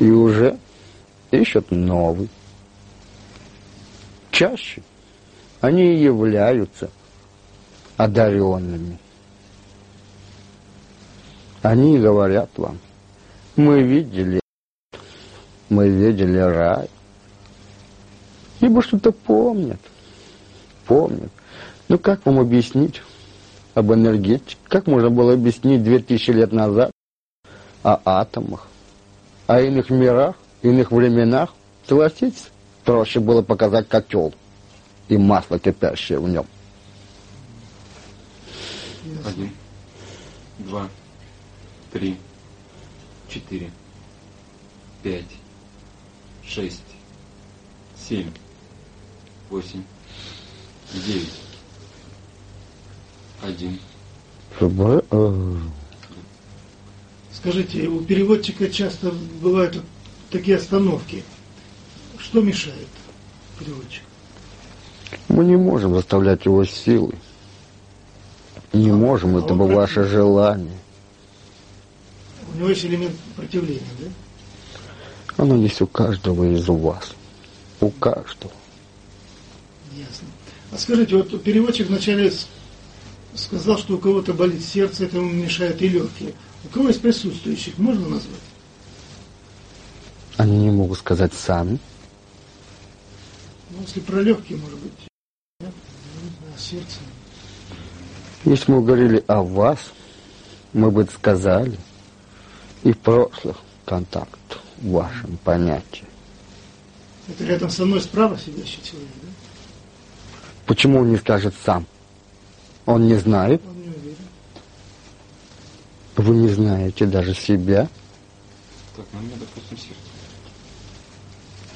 И уже ищут новый. Чаще они и являются одаренными. Они говорят вам, мы видели, мы видели рай. Ибо что-то помнят, помнят. Ну как вам объяснить об энергетике? Как можно было объяснить две тысячи лет назад о атомах, о иных мирах, иных временах? Согласитесь, проще было показать котел и масло кипящее в нем. Один, два, три, четыре, пять, шесть, семь, восемь, девять, один. Э, Скажите, у переводчика часто бывают такие остановки. Что мешает переводчику? Мы не можем заставлять его силой. Не можем, это бы ваше желание. У него есть элемент противления, да? Оно есть у каждого из вас. У каждого. Ясно. А скажите, вот переводчик вначале с- сказал, что у кого-то болит сердце, это ему мешает и легкие. У кого из присутствующих можно назвать? Они не могут сказать сами. Ну, если про легкие, может быть. знаю, сердце. Если мы говорили о вас, мы бы сказали и прошлых контактах в вашем понятии. Это рядом со мной справа сидящий человек, да? Почему он не скажет сам? Он не знает, Он не уверен. вы не знаете даже себя. Так, ну у меня, допустим, сердце.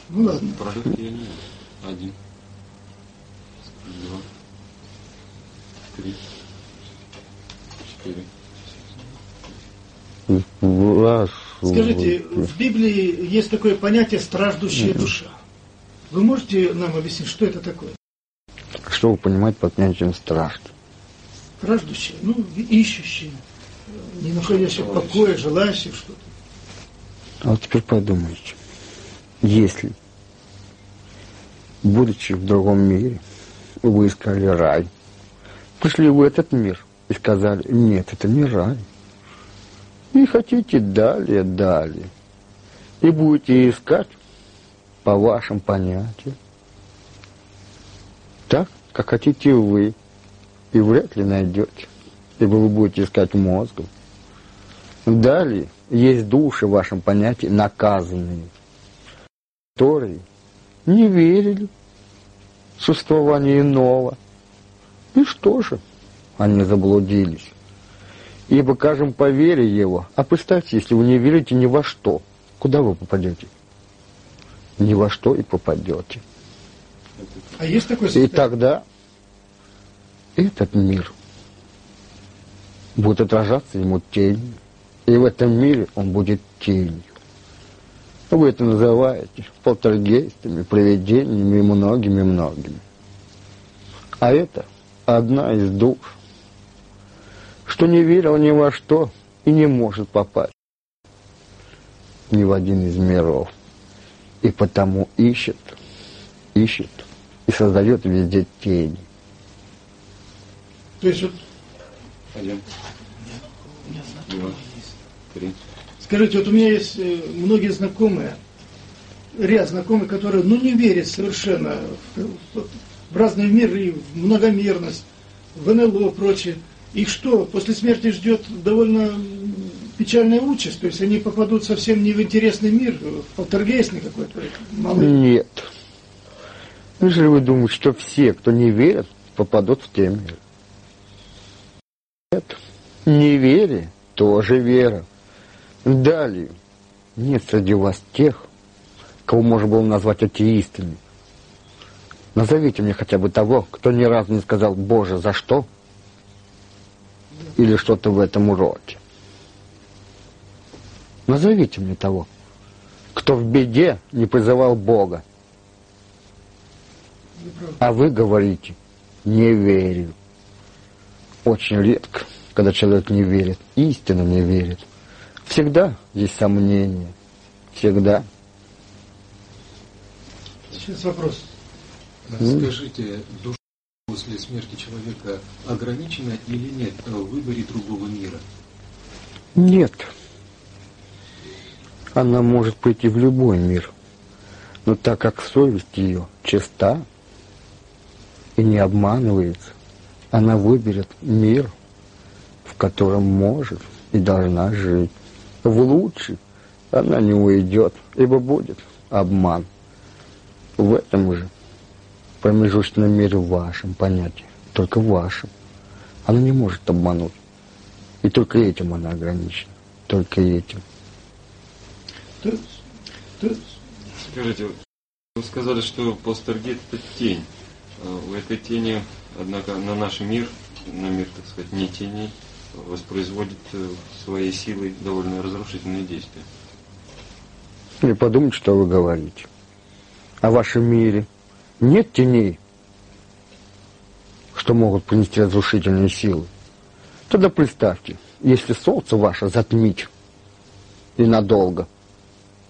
Ну ладно. Про легкие я не. Один, два, три, четыре. Ваш... Скажите, в Библии есть такое понятие страждущая душа. Вы можете нам объяснить, что это такое? Что вы понимаете под понятием страшно? Страждущая, ну, ищущая, не находящая покоя, желающая что-то. А вот теперь подумайте, если, будучи в другом мире, вы искали рай, пришли в этот мир и сказали, нет, это не рай. И хотите далее, далее. И будете искать по вашим понятиям. Так, как хотите вы. И вряд ли найдете. Ибо вы будете искать мозгом. Далее есть души в вашем понятии наказанные, которые не верили в существование иного. И что же? Они заблудились. Ибо кажем по вере его. А представьте, если вы не верите ни во что, куда вы попадете? Ни во что и попадете. А есть такое И состояние? тогда этот мир будет отражаться ему тенью. И в этом мире он будет тенью. Вы это называете полтергейстами, привидениями и многими-многими. А это одна из душ, что не верил ни во что и не может попасть ни в один из миров. И потому ищет, ищет и создает везде тени. То есть вот Один. Два. Три. Скажите, вот у меня есть э, многие знакомые, ряд знакомых, которые ну, не верят совершенно в, в разные миры, в многомерность, в НЛО и прочее. И что, после смерти ждет довольно печальная участь, то есть они попадут совсем не в интересный мир, в полтергейстный какой-то малый. Нет. Неужели вы думаете, что все, кто не верят, попадут в те миры? Нет. Неверие тоже вера. Далее. Нет среди вас тех, кого можно было назвать атеистами. Назовите мне хотя бы того, кто ни разу не сказал «Боже, за что?» или что-то в этом уроке. Назовите мне того, кто в беде не призывал Бога. А вы говорите «не верю». Очень редко, когда человек не верит, истинно не верит. Всегда есть сомнения. Всегда. Сейчас вопрос. Скажите, душа после смерти человека ограничена или нет в выборе другого мира? Нет. Она может прийти в любой мир. Но так как совесть ее чиста и не обманывается, она выберет мир, в котором может и должна жить. В лучший она не уйдет, ибо будет обман. В этом же промежуточном мире в вашем понятии, только в вашем. Она не может обмануть. И только этим она ограничена. Только этим. Скажите, вы сказали, что полстергейт это тень. А У этой тени, однако, на наш мир, на мир, так сказать, не теней, воспроизводит э, своей силой довольно разрушительные действия. Не подумайте, что вы говорите. О вашем мире нет теней, что могут принести разрушительные силы. Тогда представьте, если солнце ваше затмить и надолго,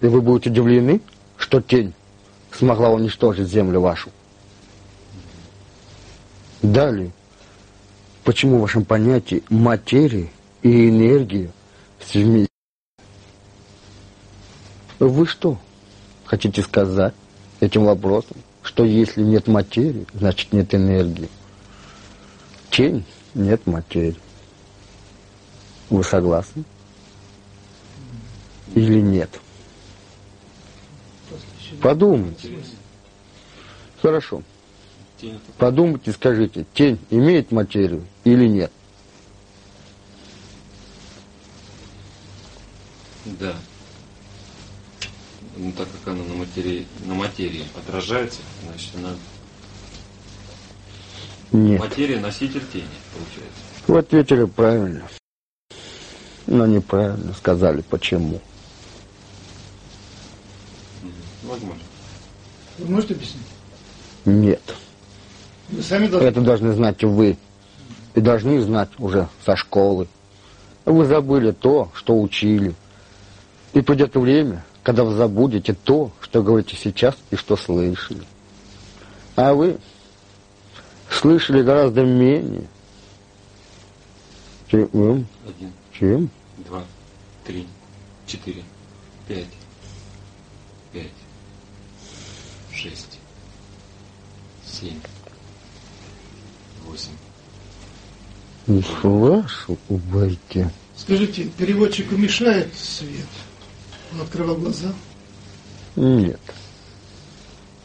и вы будете удивлены, что тень смогла уничтожить землю вашу. Далее, почему в вашем понятии материя и энергия все вместе? Вы что хотите сказать этим вопросом? Что если нет материи, значит нет энергии. Тень – нет материи. Вы согласны? Или нет? Подумайте. Хорошо. Подумайте, скажите, тень имеет материю или нет? Да. Ну, так как она на материи, на материи отражается, значит, она Нет. материя носитель тени, получается. Вы ответили правильно. Но неправильно сказали, почему. Возможно. Вы можете объяснить? Нет. Сами должны... Это должны знать вы. И должны знать уже со школы. Вы забыли то, что учили. И придет время, когда вы забудете то, что говорите сейчас и что слышали. А вы слышали гораздо менее, чем, Один, чем два, три, четыре, пять, пять, шесть, семь, восемь. не спрашивайте. Скажите, переводчику мешает свет? Он открывал глаза. Нет.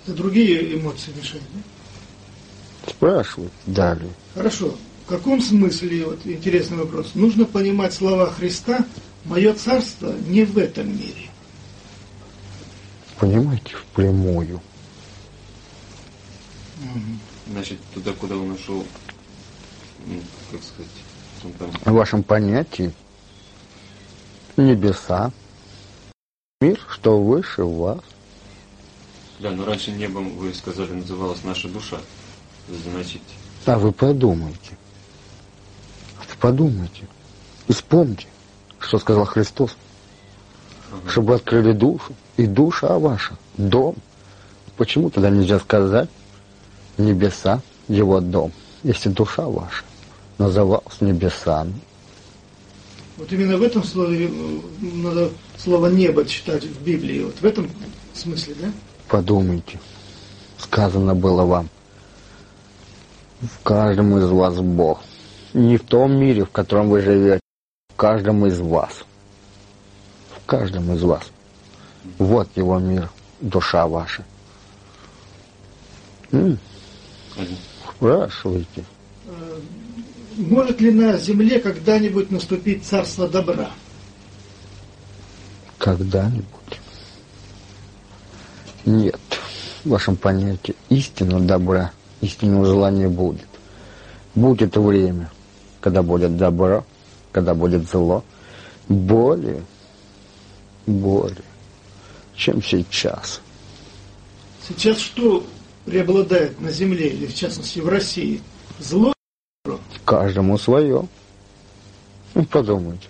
Это другие эмоции мешают, да? Спрашивают далее. Хорошо. В каком смысле, вот интересный вопрос, нужно понимать слова Христа «Мое царство не в этом мире». Понимаете, впрямую. Значит, туда, куда он ушел, м, как сказать, он там В вашем понятии небеса, мир, что выше вас. Да, но раньше небом, вы сказали, называлась наша душа. Значит, А вы подумайте. Вы подумайте. И вспомните, что сказал Христос. ага. Чтобы открыли душу. И душа ваша, дом. Почему тогда нельзя сказать небеса, его дом, если душа ваша? назывался небесами. Вот именно в этом слове э, надо слово небо читать в Библии. Вот в этом смысле, да? Подумайте, сказано было вам, в каждом из вас Бог. Не в том мире, в котором вы живете, в каждом из вас. В каждом из вас. Вот его мир, душа ваша. М. Спрашивайте. Э, Может ли на земле когда-нибудь наступить царство добра? Когда-нибудь. Нет, в вашем понятии истинного добра, истинного не будет. Будет время, когда будет добро, когда будет зло, более, более, чем сейчас. Сейчас что преобладает на земле, или в частности в России? Зло? Каждому свое. Ну, подумайте.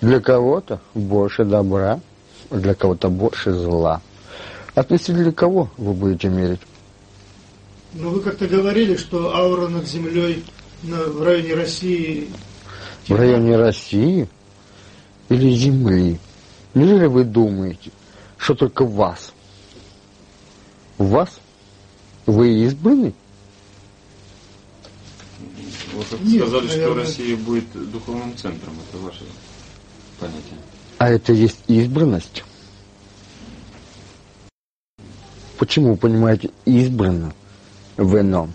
Для кого-то больше добра, для кого-то больше зла. Относительно кого вы будете мерить? Но вы как-то говорили, что аура над землей на- в районе России... В районе России или Земли? Неужели вы думаете, что только вас? Вас? Вы избранный? Вы как Нет, сказали, что наверное. Россия будет духовным центром. Это ваше понятие. А это есть избранность? Почему вы понимаете избрано в ином?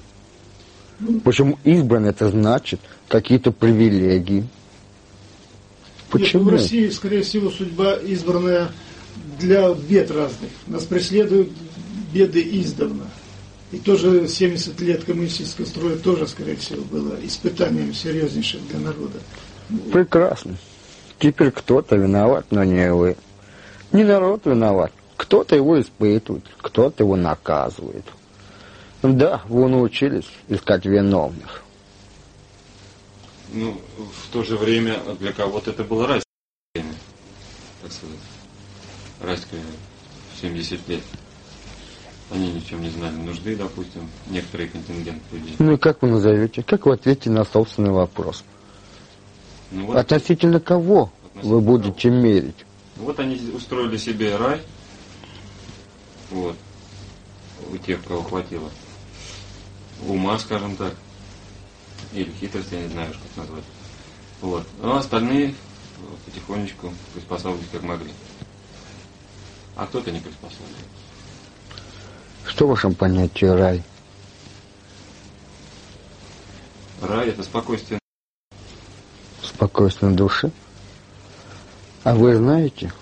Почему избран это значит какие-то привилегии? Нет, Почему? в России, скорее всего, судьба избранная для бед разных. Нас преследуют беды издавна. И тоже 70 лет коммунистического строя тоже, скорее всего, было испытанием серьезнейшим для народа. Прекрасно. Теперь кто-то виноват, но не вы. Не народ виноват. Кто-то его испытывает, кто-то его наказывает. Да, вы научились искать виновных. Ну, в то же время для кого-то это было райское время, так сказать. Райское 70 лет. Они ничем не знали нужды, допустим, некоторые контингент людей. Ну и как вы назовете? Как вы ответите на собственный вопрос? Ну вот, Относительно кого вы Относительно будете мерить? вот они устроили себе рай, вот, у тех, кого хватило. Ума, скажем так, или хитрость, я не знаю, как назвать. Вот. Ну, а остальные потихонечку приспособились как могли. А кто-то не приспособлен. Что в вашем понятии рай? Рай это спокойствие. Спокойствие души? А вы знаете,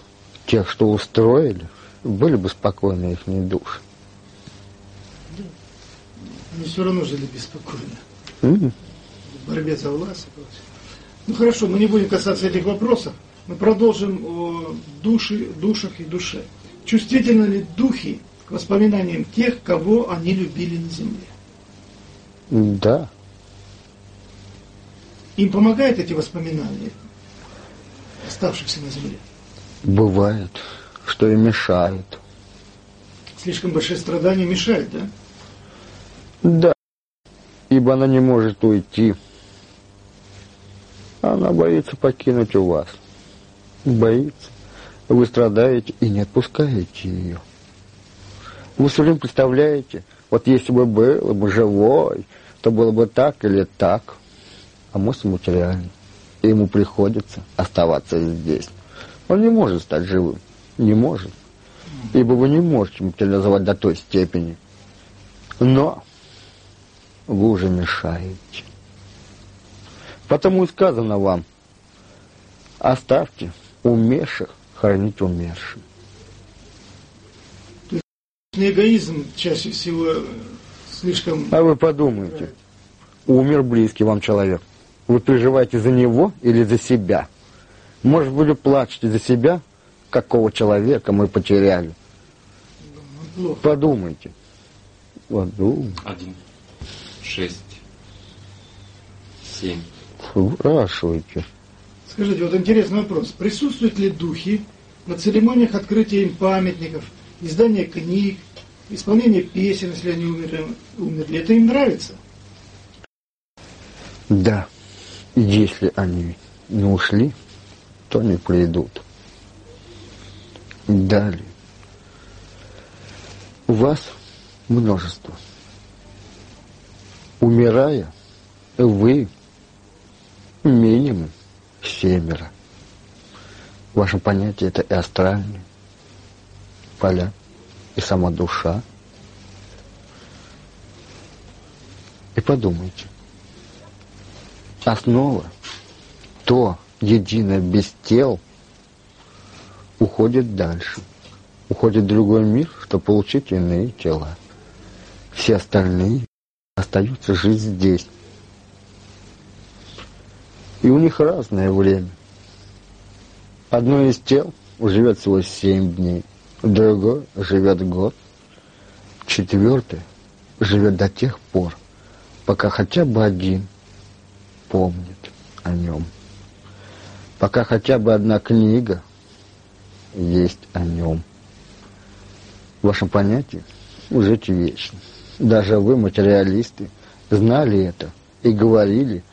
тех, что устроили, были бы спокойны их души. Они все равно жили беспокойно. М? в борьбе за власть и прочее. Ну хорошо, мы не будем касаться этих вопросов. Мы продолжим о душе, душах и душе. Чувствительны ли духи к воспоминаниям тех, кого они любили на земле? Да. Им помогают эти воспоминания, оставшихся на земле? Бывает, что и мешает. Слишком большие страдания мешают, да? Да. Ибо она не может уйти. Она боится покинуть у вас. Боится. Вы страдаете и не отпускаете ее. Время представляете, вот если бы был бы живой, то было бы так или так. А мысль материальна. И ему приходится оставаться здесь. Он не может стать живым. Не может. Ибо вы не можете материализовать до той степени. Но вы уже мешаете. Потому и сказано вам, оставьте умерших хранить умерших. Эгоизм чаще всего слишком... А вы подумайте, умер близкий вам человек. Вы переживаете за него или за себя? Может быть, вы плачете за себя, какого человека мы потеряли? Плохо. Подумайте. Подумайте. Один, шесть, семь. Спрашивайте. Скажите, вот интересный вопрос. Присутствуют ли духи на церемониях открытия им памятников, издания книг, исполнения песен, если они умерли? умерли? Это им нравится? Да, если они не ушли, то не придут. Далее. У вас множество. Умирая, вы минимум семеро. Ваше понятие это и астральные поля, и сама душа. И подумайте. Основа, то единое без тел, уходит дальше. Уходит в другой мир, чтобы получить иные тела. Все остальные остаются жить здесь. И у них разное время. Одно из тел живет всего семь дней, другое живет год, четвертое живет до тех пор, пока хотя бы один помнит о нем. Пока хотя бы одна книга есть о нем. В вашем понятии жить вечно. Даже вы, материалисты, знали это и говорили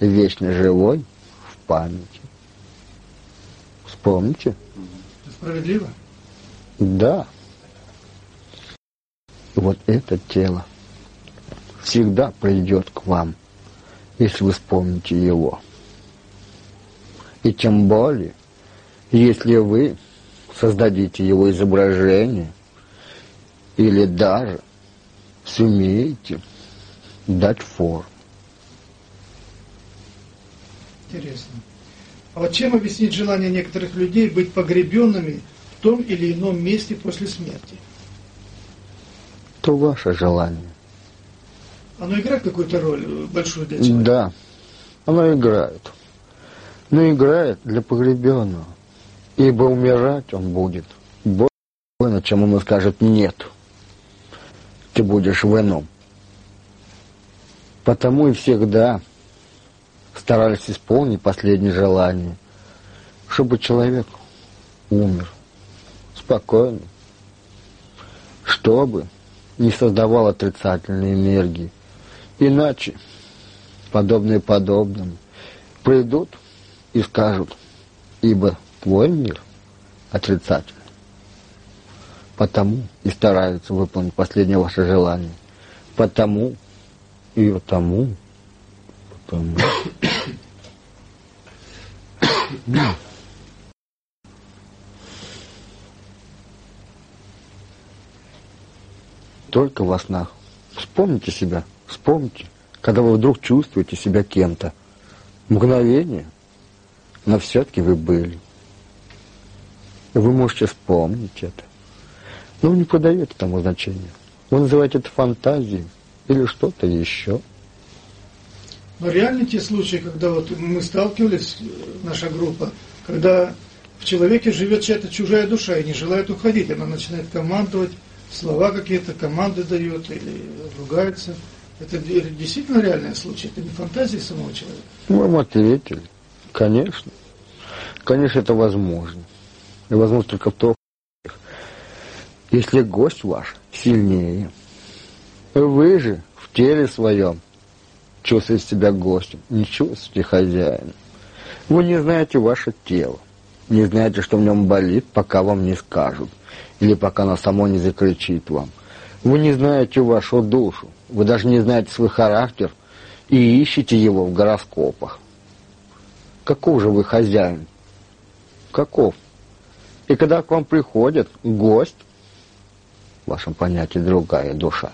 «вечно живой в памяти». Вспомните. Справедливо? Да. Вот это тело всегда придет к вам, если вы вспомните его. И тем более, если вы создадите его изображение или даже сумеете дать форму. Интересно. А вот чем объяснить желание некоторых людей быть погребенными том или ином месте после смерти? То ваше желание. Оно играет какую-то роль э, большую для человека? Да, оно играет. Но играет для погребенного. Ибо умирать он будет больно, чем ему скажет «нет». Ты будешь в ином. Потому и всегда старались исполнить последнее желание, чтобы человек умер спокойно, чтобы не создавал отрицательной энергии. Иначе, подобные подобным, придут и скажут, ибо твой мир отрицательный. Потому и стараются выполнить последнее ваше желание. Потому и потому Потому. Только во снах. Вспомните себя, вспомните, когда вы вдруг чувствуете себя кем-то. Мгновение, но все-таки вы были. Вы можете вспомнить это. Но вы не подаете тому значения. Вы называете это фантазией или что-то еще. Но реально те случаи, когда вот мы сталкивались, наша группа, когда в человеке живет чья-то чужая душа и не желает уходить, она начинает командовать, слова какие-то, команды дает или ругается. Это действительно реальный случай, это не фантазия самого человека. Мы вам ответили. Конечно. Конечно, это возможно. И возможно только в том, если гость ваш сильнее. Вы же в теле своем чувствуете себя гостем, не чувствуете хозяина. Вы не знаете ваше тело, не знаете, что в нем болит, пока вам не скажут, или пока оно само не закричит вам. Вы не знаете вашу душу, вы даже не знаете свой характер и ищете его в гороскопах. Каков же вы хозяин? Каков? И когда к вам приходит гость, в вашем понятии другая душа,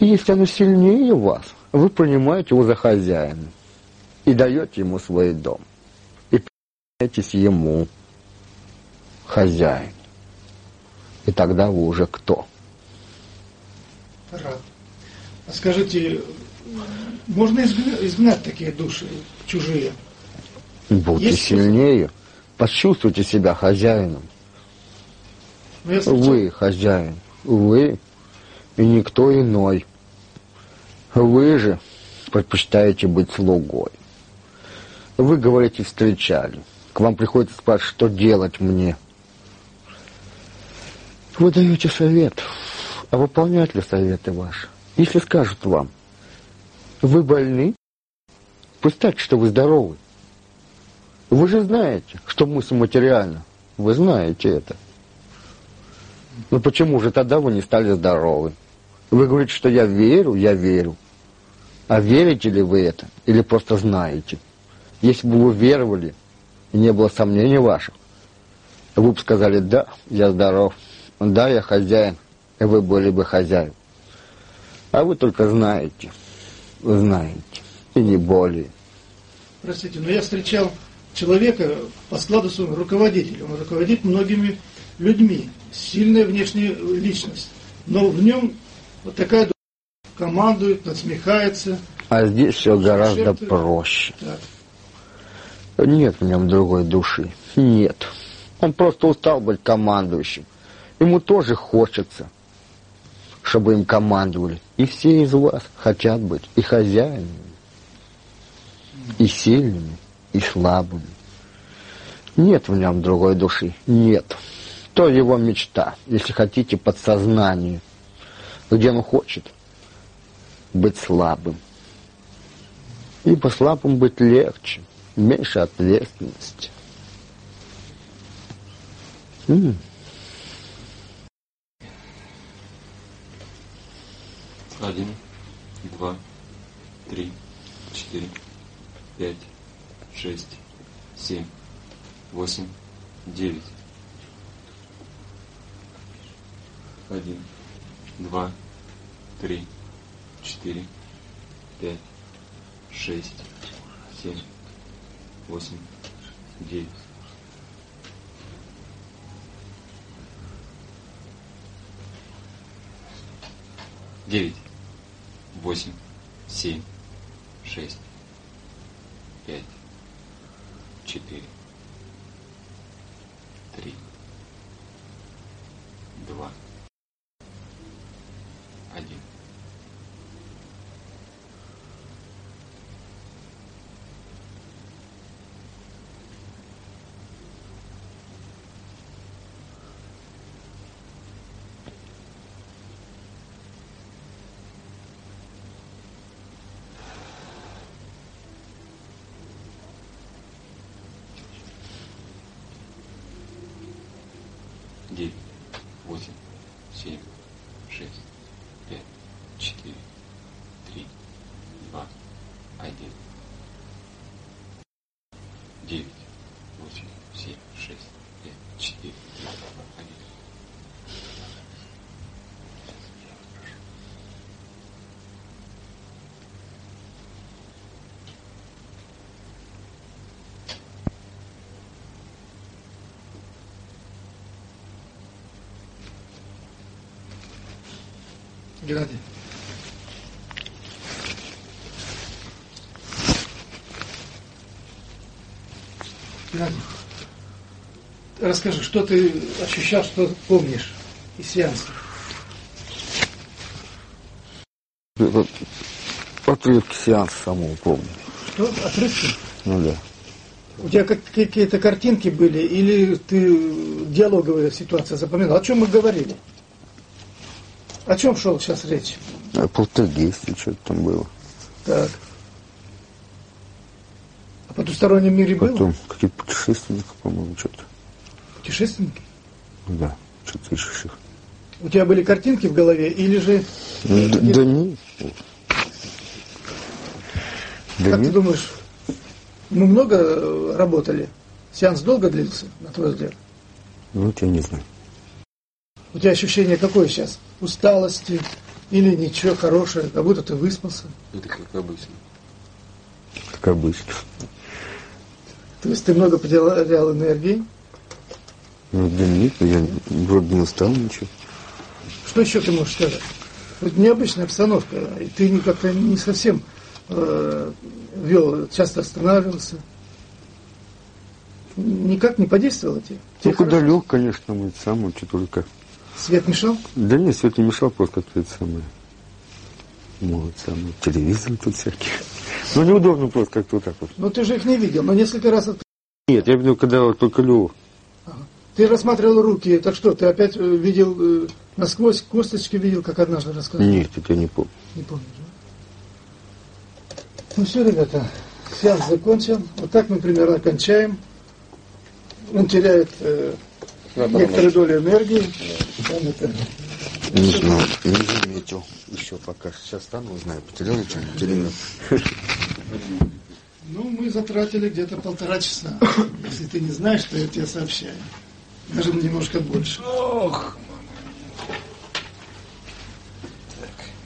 и если оно сильнее вас – вы принимаете его за хозяина и даете ему свой дом. И принимаетесь ему, хозяин. И тогда вы уже кто? Рад. А скажите, можно изгнать, такие души чужие? Будьте Есть сильнее, почувствуйте себя хозяином. Вы хозяин, вы и никто иной. Вы же предпочитаете быть слугой. Вы, говорите, встречали. К вам приходится спрашивать, что делать мне. Вы даете совет. А выполнять ли советы ваши? Если скажут вам, вы больны, представьте, что вы здоровы. Вы же знаете, что мысль материальна. Вы знаете это. Но почему же тогда вы не стали здоровы? Вы говорите, что я верю, я верю. А верите ли вы это? Или просто знаете? Если бы вы веровали, и не было сомнений ваших, вы бы сказали, да, я здоров, да, я хозяин, и вы были бы хозяин. А вы только знаете, знаете, и не более. Простите, но я встречал человека по складу своему руководителя. Он руководит многими людьми, сильная внешняя личность. Но в нем вот такая душа командует, насмехается. А здесь все гораздо проще. Так. Нет в нем другой души. Нет. Он просто устал быть командующим. Ему тоже хочется, чтобы им командовали. И все из вас хотят быть и хозяинами, и сильными, и слабыми. Нет в нем другой души. Нет. То его мечта, если хотите, подсознание, где он хочет быть слабым. Ибо слабым быть легче, меньше ответственности. М. Один, два, три, четыре, пять, шесть, семь, восемь, девять. Один, два, три, четыре, пять, шесть, семь, восемь, девять. 9, 8, 7, 6, 5, 4. Расскажи, что ты ощущал, что помнишь из сеанса? Вот Отрывки сеанса самого помню. Что, отрывки? Ну да. У тебя как- какие-то картинки были, или ты диалоговая ситуация запоминал? О чем мы говорили? О чем шел сейчас речь? А полтергейсте что-то там было. Так. О потустороннем мире было? Потом какие-то путешественники, по-моему, что-то. Путешественники? Да, еще. У тебя были картинки в голове, или же... Ну, Да, Нет. да не. Да Как ты нет. думаешь, мы много э, работали? Сеанс долго длился, на твой взгляд? Ну, я не знаю. У тебя ощущение какое сейчас? Усталости или ничего хорошее, как будто ты выспался? Это как обычно. Как обычно. То есть ты много потерял энергии? Ну, да нет, я вроде не устал ничего. Что еще ты можешь сказать? Вот необычная обстановка, и ты как-то не совсем э, вел, часто останавливался. Никак не подействовало тебе? Ну, Тебе куда хорошо? лег, конечно, мы самое, что только. Свет мешал? Да нет, свет не мешал, просто это самое. Ну, это самое, телевизор тут всякий. Ну, неудобно просто как-то вот так вот. Ну ты же их не видел, но несколько раз Нет, я видел, когда вот только лег. Ты рассматривал руки, так что, ты опять э, видел э, насквозь, косточки видел, как однажды рассказывал? Нет, это я не помню. Не помню, да? Ну все, ребята, Сеанс закончен. Вот так мы примерно кончаем. Он теряет э, некоторые доли энергии. Не знаю, не заметил. Еще пока. Сейчас стану, узнаю, потерял я что-нибудь или нет. Ну, мы затратили где-то полтора часа. Если ты не знаешь, то я тебе сообщаю. Даже немножко больше. Ох.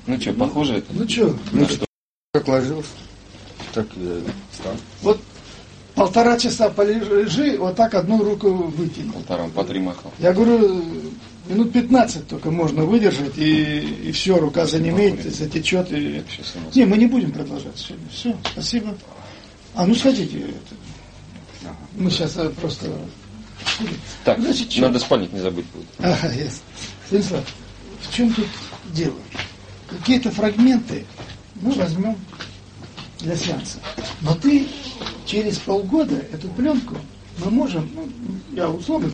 Ну что, похоже это? Ну что, Ну что, как ложился, так и встал. вот полтора часа полежи, вот так одну руку вытяни. Полтора, по три махал. Я говорю, минут 15 только можно выдержать, и, и все, рука занемеет, затечет. И... У нас- Не, мы не будем продолжать сегодня. Все, спасибо. А, ну сходите. Мы сейчас э, просто... Так, Значит, чё? надо спальник не забыть будет. Ага, ясно. Станислав, в чем тут дело? Какие-то фрагменты мы возьмем для сеанса. Но ты через полгода эту пленку мы можем, ну, я условно